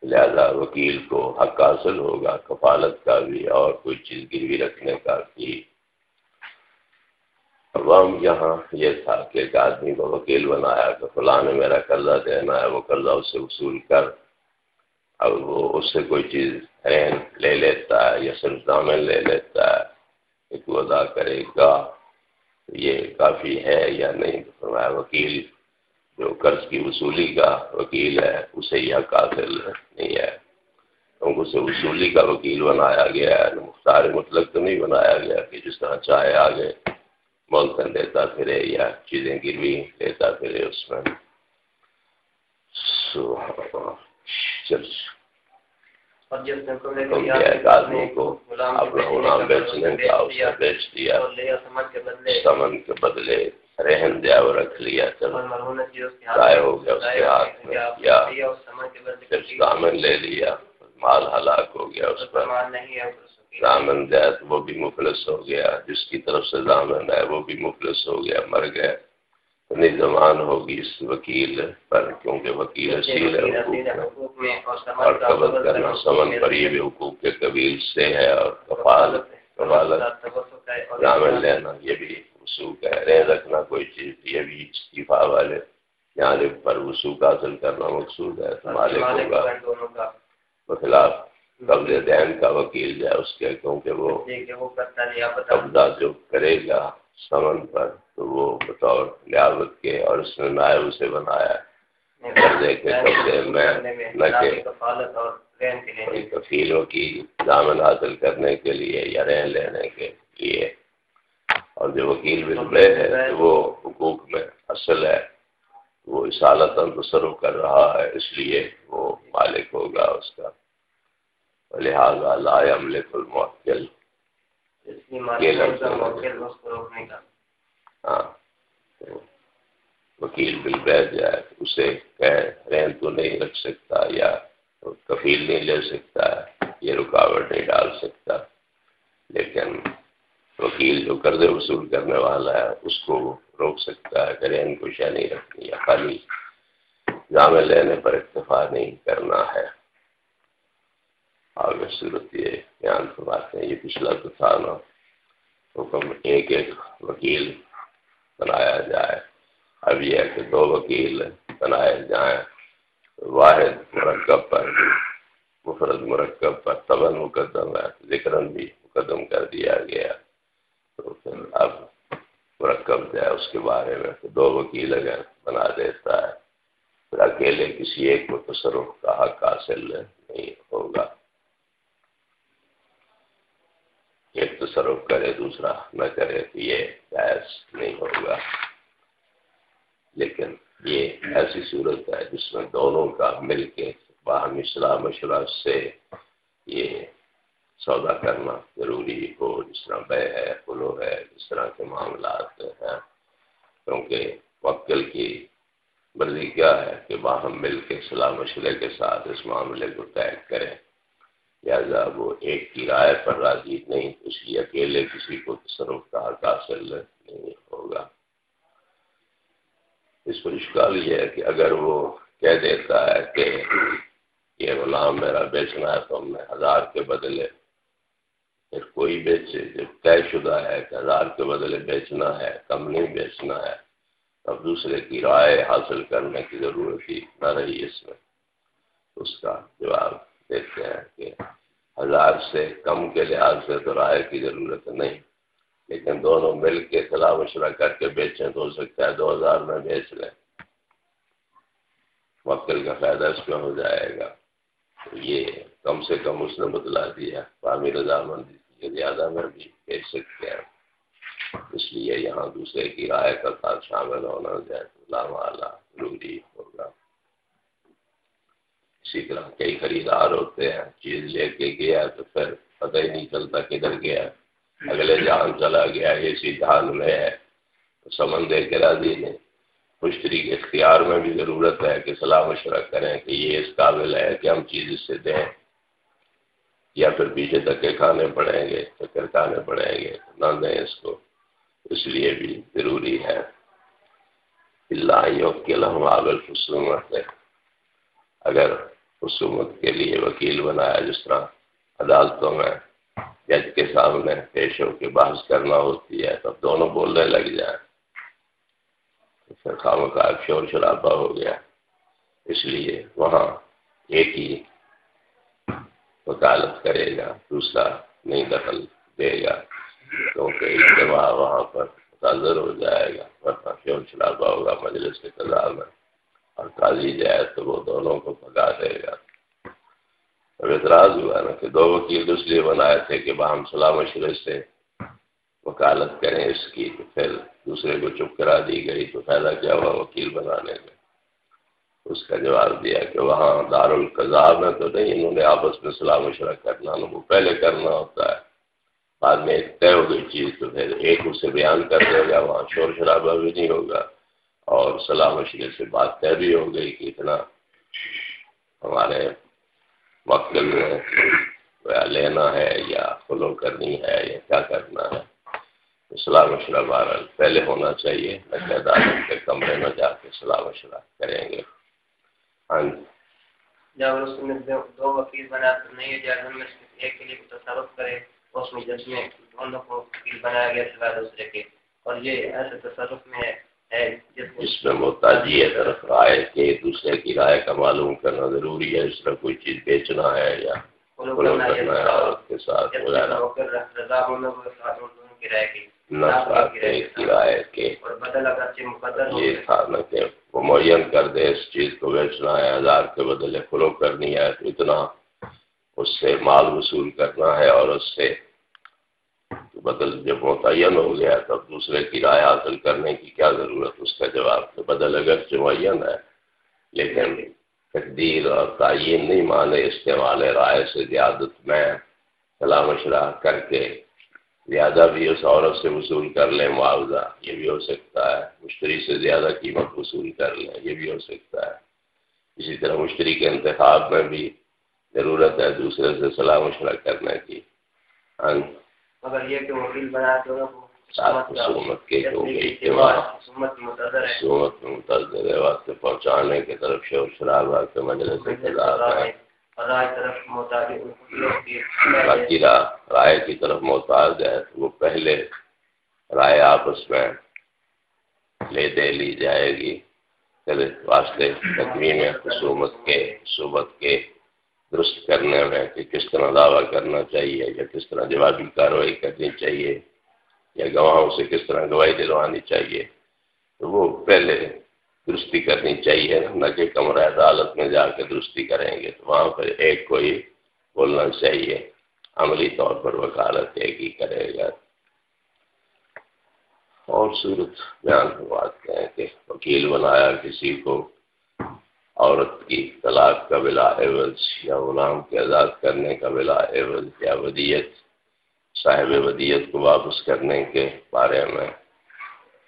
لہذا وکیل کو حق حاصل ہوگا، کفالت کا بھی اور کوئی چیز گروی رکھنے کا بھی۔ اب ہم یہاں یہ تھا کہ ایک آدمی کو وکیل بنایا، کہ فلاں نے میرا قرضہ دینا ہے، وہ قرضہ اس سے وصول کر اب وہ اس سے کوئی چیز لے لیتا ہے یا صرف دامن لے لیتا ہے، ایک وہ ادا کرے گا، یہ کافی ہے یا نہیں؟ فرمایا، وکیل جو قرض کی وصولی کا وکیل ہے، اسے یہ حاصل نہیں ہے۔ کیونکہ اسے وصولی کا وکیل بنایا گیا ہے، مختار مطلق تو نہیں بنایا گیا کہ جس طرح چاہے آگے مولتن لیتا پھرے یا چیزیں گروی لیتا پھرے اس میں۔ چل ایک آدمی کو اپنا غلام بیچنے کا اسے بیچ دیا۔ سمن کے بدلے۔ رہن دیا وہ رکھ لیا۔ چلو۔ ضائع ہو گیا اس کے ہاتھ میں یا پھر دامن لے لیا مال ہلاک ہو گیا اس پر۔ دامن دیا تو وہ بھی مفلس ہو گیا جس کی طرف سے دامن ہے وہ بھی مفلس ہو گیا مر گیا۔ زمان ہوگی اس وکیل پر کیونکہ وکیل اصیل ہے حقوق میں۔ اور قبض کرنا سمن پر یہ بھی حقوق کے قبیل سے ہے اور کفال کفالت لینا یہ بھی وسوخ ہے۔ رہ رکھنا کوئی چیز یہ بھی استعفا والے۔ یہاں پر وسوخ حاصل کرنا مقصود ہے مالک ہوگا۔ بخلاف قبض دین کا وکیل جائے اس کے کیونکہ وہ قبضہ جو کرے گا سمن پر تو وہ بطور لیاوت کے اور اس نے نائب اسے بنایا قبضے کے قبضے میں نہ کہ کفیلوں کی دامن حاصل کرنے کے لیے یا رہن لینے کے لیے۔ اور جو وکیل بل ہے وہ حقوق میں اصل ہے۔ وہ اصالت تصرف کر رہا ہے، اس لیے وہ مالک ہوگا اس کا۔ لہٰذا لا ملک المعقل ہاں۔ وکیل بل بیٹھ جائے، اسے کہ رہن تو نہیں رکھ سکتا یا کفیل نہیں لے سکتا، یہ رکاوٹ نہیں ڈال سکتا۔ لیکن وکیل جو قرض وصول کرنے والا ہے، اس کو روک سکتا ہے کرے ان کو شہ نہیں رکھنی یا خالی جامع لینے پر اکتفا نہیں کرنا ہے۔ آگے صورت یہ بیان فرماتے ہیں، یہ پچھلا تو تھا نا، حکم ایک ایک وکیل بنایا جائے۔ اب یہ ہے کہ دو وکیل بنائے جائیں، واحد مرکب پر مفرد مرکب پر۔ تبن مقدم ہے ذکرن بھی مقدم کر دیا گیا۔ تو پھر اب مرکب جائے اس کے بارے میں تو دو وکیل اگر بنا دیتا ہے، پھر اکیلے کسی ایک کو تصرف کا حق حاصل نہیں ہوگا۔ ایک تصرف کرے، دوسرا نہ کرے تو یہ جائز نہیں ہوگا۔ لیکن یہ ایسی صورت ہے جس میں دونوں کا مل کے باہمی صلاح مشورہ سے یہ سودا کرنا ضروری ہو، جس طرح بے ہے، پلو ہے، جس طرح کے معاملات ہیں۔ کیونکہ وکل کی مرضی کیا ہے کہ باہم مل کے صلاح مشورے کے ساتھ اس معاملے کو طے کریں لہٰذا وہ ایک کی رائے پر راضی نہیں، اس لیے اکیلے کسی کو تصرف کا حق حاصل نہیں ہوگا۔ اس پر اشکال یہ ہے کہ اگر وہ کہہ دیتا ہے کہ یہ غلام میرا بیچنا ہے تو ہم نے ہزار کے بدلے پھر کوئی بیچے۔ جب طے شدہ ہے کہ ہزار کے بدلے بیچنا ہے، کم نہیں بیچنا ہے، تب دوسرے کی رائے حاصل کرنے کی ضرورت ہی نہ رہی اس میں۔ اس کا جواب دیتے ہیں کہ ہزار سے کم کے لحاظ سے تو رائے کی ضرورت نہیں، لیکن دونوں مل کے صلاح مشورہ کر کے بیچیں تو ہو سکتا ہے دو ہزار میں بیچ لیں۔ وکل کا فائدہ اس میں ہو جائے گا۔ یہ کم سے کم اس نے بتلا دیا فامی رضامندی یہ زیادہ میں بھی کہہ سکتے ہیں۔ اس لیے یہاں دوسرے کی رائے کا ساتھ شامل ہونا جائے ضروری ہوگا۔ اسی طرح کئی خریدار ہوتے ہیں، چیز لے کے گیا تو پھر پتہ ہی نہیں چلتا کدھر گیا۔ اگلے جہان چلا گیا اسی جہان میں ہے۔ تو سمن دے کے راضی نہیں مشتری کے اختیار میں بھی ضرورت ہے کہ صلاح مشورہ کریں کہ یہ اس قابل ہے کہ ہم چیز اس سے دیں۔ یا پھر پیچھے دھکے کھانے پڑیں گے چکر کھانے پڑیں گے، نہ دیں اس کو۔ اس لیے بھی ضروری ہے۔ اللہ کے عابل خصومت ہے اگر خصومت کے لیے وکیل بنایا، جس طرح عدالتوں میں جج کے سامنے پیش ہو کے بحث کرنا ہوتی ہے تب دونوں بولنے لگ جائیں۔ پھر خام کا شور شرابہ ہو گیا۔ اس لیے وہاں ایک ہی وکالت کرے گا، دوسرا نہیں دخل دے گا، کیونکہ اجتماع وہاں پر متاثر ہو جائے گا۔ ورنہ شور شرابہ ہوگا، مجلس کے تضاد میں اور قاضی جائے تو وہ دونوں کو پکا دے گا۔ اب اعتراض ہوا نا کہ دو وکیل اس لیے بنائے تھے کہ باہم صلاح مشورے سے وکالت کریں اس کی، تو پھر دوسرے کو چپ کرا دی گئی، تو پہلا کیا ہوا وکیل بنانے میں؟ اس کا جواب دیا کہ وہاں دار القضاب میں تو نہیں، انہوں نے آپس میں صلاح مشورہ کرنا وہ پہلے کرنا ہوتا ہے، بعد میں ایک طے ہو گئی چیز، تو پھر ایک اسے بیان کر دے گا، وہاں شور شرابہ بھی نہیں ہوگا۔ اور صلاح مشورے سے بات طے بھی ہو گئی کہ اتنا ہمارے مقل میں لینا ہے یا فلو کرنی ہے یا کیا کرنا ہے صلاح مشورہ بہرحال پہلے ہونا چاہیے۔ عدالت کے کمرے میں جا کے صلاح مشورہ کریں گے۔ ہاں جی۔ جب اس میں دو وکیل بنا تو نہیں ہے میں ایک کے لیے تصرف کرے اس میں جس میں دونوں کو وکیل بنایا گیا سوا دوسرے کے۔ اور یہ ایسے تصرف میں جس میں محتاجی ہے طرف رائے کے دوسرے کی رائے کا معلوم کرنا ضروری ہے۔ اس طرح کوئی چیز بیچنا ہے یا کرنا ہے عورت کے ساتھ کی کرائے کے یہ تھا نہ کہ وہ معین کر دے اس چیز کو بیچنا ہے ہزار کے بدلے فلو کرنی ہے تو اتنا اس سے مال وصول کرنا ہے اور اس سے بدل جب متعین ہو گیا تب دوسرے کی رائے حاصل کرنے کی کیا ضرورت؟ اس کا جواب تو بدل اگر معین ہے، لیکن تقدیر اور تعین نہیں مانے استعمال رائے سے زیادت میں صلاح مشورہ کر کے زیادہ بھی اس عورت سے وصول کر لیں، معاوضہ، یہ بھی ہو سکتا ہے۔ مشتری سے زیادہ قیمت وصول کر لیں، یہ بھی ہو سکتا ہے۔ اسی طرح مشتری کے انتخاب میں بھی ضرورت ہے دوسرے سے صلاح مشورہ کرنے کی۔ ہاں۔ مگر یہ کہ وکیل بنا کے متضر ہے۔ واسطے پہنچانے کی طرف شور شراب کے مجلس سے باقی رائے کی طرف محتاج ہے۔ وہ پہلے رائے آپس میں لے دے لی جائے گی۔ واسطے تقویم خصومت کے صوبت کے درست کرنے میں کہ کس طرح دعویٰ کرنا چاہیے یا کس طرح جوابی کارروائی کرنی چاہیے یا گواہوں سے کس طرح گواہی دلوانی چاہیے، تو وہ پہلے درستی کرنی چاہیے نہ کہ کمرہ عدالت میں جا کے درستی کریں گے، تو وہاں پر ایک کوئی بولنا چاہیے، عملی طور پر وکالت ایک ہی کرے گا۔ اور صورت بیان بات کہیں کہ وکیل بنایا کسی کو عورت کی طلاق کا بلا عوض یا غلام کے آزاد کرنے کا بلا عوض یا ودیت، صاحب ودیت کو واپس کرنے کے بارے میں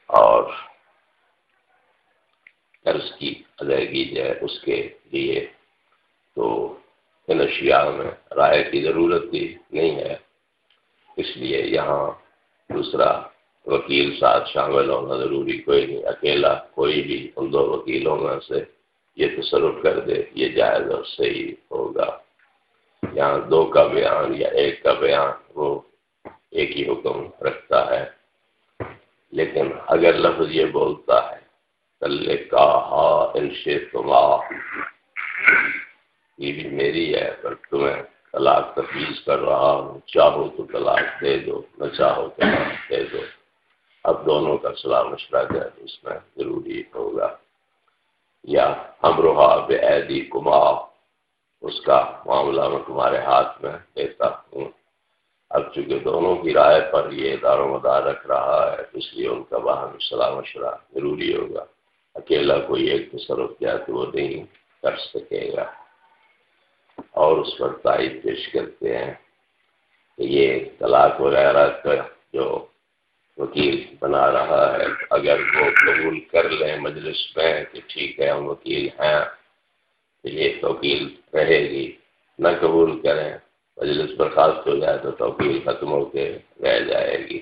اور قرض کی ادائیگی جائے اس کے لیے تو ان اشیاء میں رائے کی ضرورت بھی نہیں ہے۔ اس لیے یہاں دوسرا وکیل ساتھ شامل ہونا ضروری کوئی نہیں، اکیلا کوئی بھی ان دو وکیلوں میں سے یہ تصرف کر دے، یہ جائز اور صحیح ہوگا۔ یہاں دو کا بیان یا ایک کا بیان وہ ایک ہی حکم رکھتا ہے۔ لیکن اگر لفظ یہ بولتا ہے تما۔ یہ بھی میری ہے، پر تمہیں طلاق تفویض کر رہا ہوں۔ چاہو تو طلاق دے دو، نہ چاہو طلاق دے دو۔ اب دونوں کا صلاح مشورہ جائے اس میں ضروری ہوگا۔ یا ہم روحا بے عیدی کما اس کا معاملہ میں تمہارے ہاتھ میں دیتا ہوں۔ اب چونکہ دونوں کی رائے پر یہ دار و مدار رکھ رہا ہے اس لیے ان کا باہم صلاح مشورہ ضروری ہوگا۔ اکیلا کوئی ایک تصرف کیا تو وہ نہیں کر سکے گا۔ اور اس پر تائید پیش کرتے ہیں کہ یہ طلاق وغیرہ کا جو وکیل بنا رہا ہے۔ اگر وہ قبول کر لیں مجلس میں کہ ٹھیک ہے، ہم وکیل ہیں یہ توکیل رہے گی۔ نہ قبول کریں، مجلس برخاست ہو جائے تو توکیل ختم ہو کے رہ جائے گی۔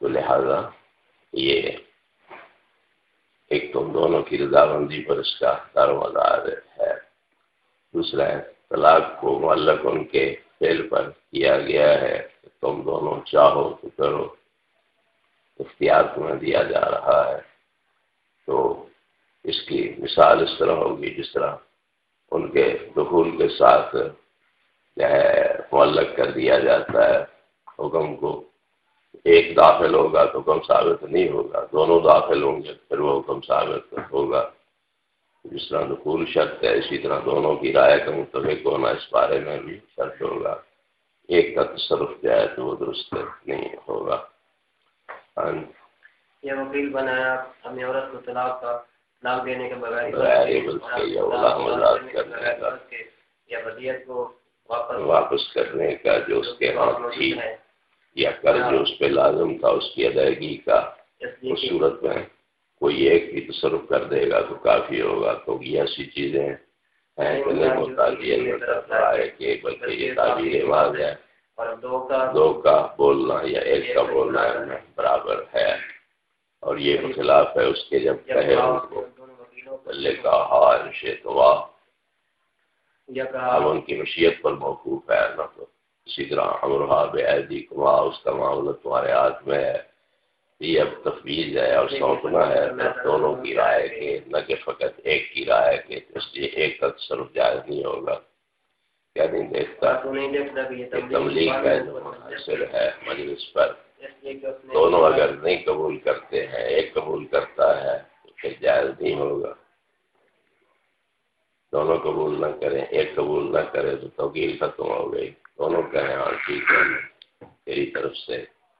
تو لہذا یہ ایک تو دونوں کی رضامندی پر اس کا دار مدار ہے۔ دوسرا ہے، طلاق کو معلق ان کے فیل پر کیا گیا ہے، تم دونوں چاہو تو کرو۔ اختیار تمہیں دیا جا رہا ہے۔ تو اس کی مثال اس طرح ہوگی جس طرح ان کے دخول کے ساتھ جو ہے معلق کر دیا جاتا ہے۔ حکم کو ایک داخل ہوگا تو کم ثابت نہیں ہوگا، دونوں داخل ہوں گے، پھر وہ کم ثابت ہوگا۔ جس طرح دخول شرط ہے اسی طرح دونوں کی رائے کا متفق ہونا اس بارے میں بھی شرط ہوگا۔ ایک کا تصرف کیا ہے تو وہ درست نہیں ہوگا۔ ہاں۔ یہ وکیل بنایا اپنی عورت کو طلاق کا طلاق دینے کے بغیر یا بدیت کو واپس کرنے کا جو اس کے ہاتھ تھی یا قرض جو اس پہ لازم تھا اس کی ادائیگی کا صورت میں۔ کوئی ایک بھی تصرف کر دے گا تو کافی ہوگا تو یہ ایسی چیزیں ہیں۔ کہ نہیں ہوتا ہے کہ بلکہ یہ تعبیر ہے۔ دو کا بولنا یا ایک کا بولنا برابر ہے۔ اور یہ خلاف ہے اس کے جب کہے ان کو۔ بلے کا ہار شیتوا اب ان کی مشیت پر موقوف ہے۔ نہ تو اسی طرح امرحا بے عیدی کما اس کا معاملہ تمہارے ہاتھ میں ہے۔ یہ اب تفویض ہے اور سونپنا ہے دونوں کی رائے کے نہ کہ فقط ایک کی رائے کے اس لیے ایک کا تصرف جائز نہیں ہوگا۔ کیا نہیں دیکھتا؟ تبلیغ کا جو منحصر ہے مجلس پر دونوں اگر نہیں قبول کرتے ہیں ایک قبول کرتا ہے تو پھر جائز نہیں ہوگا۔ دونوں قبول نہ کریں ایک قبول نہ کرے تو توکیل ختم ہو گئی۔ دونوں کہیں ہاں ٹھیک ہے۔ تیری طرف سے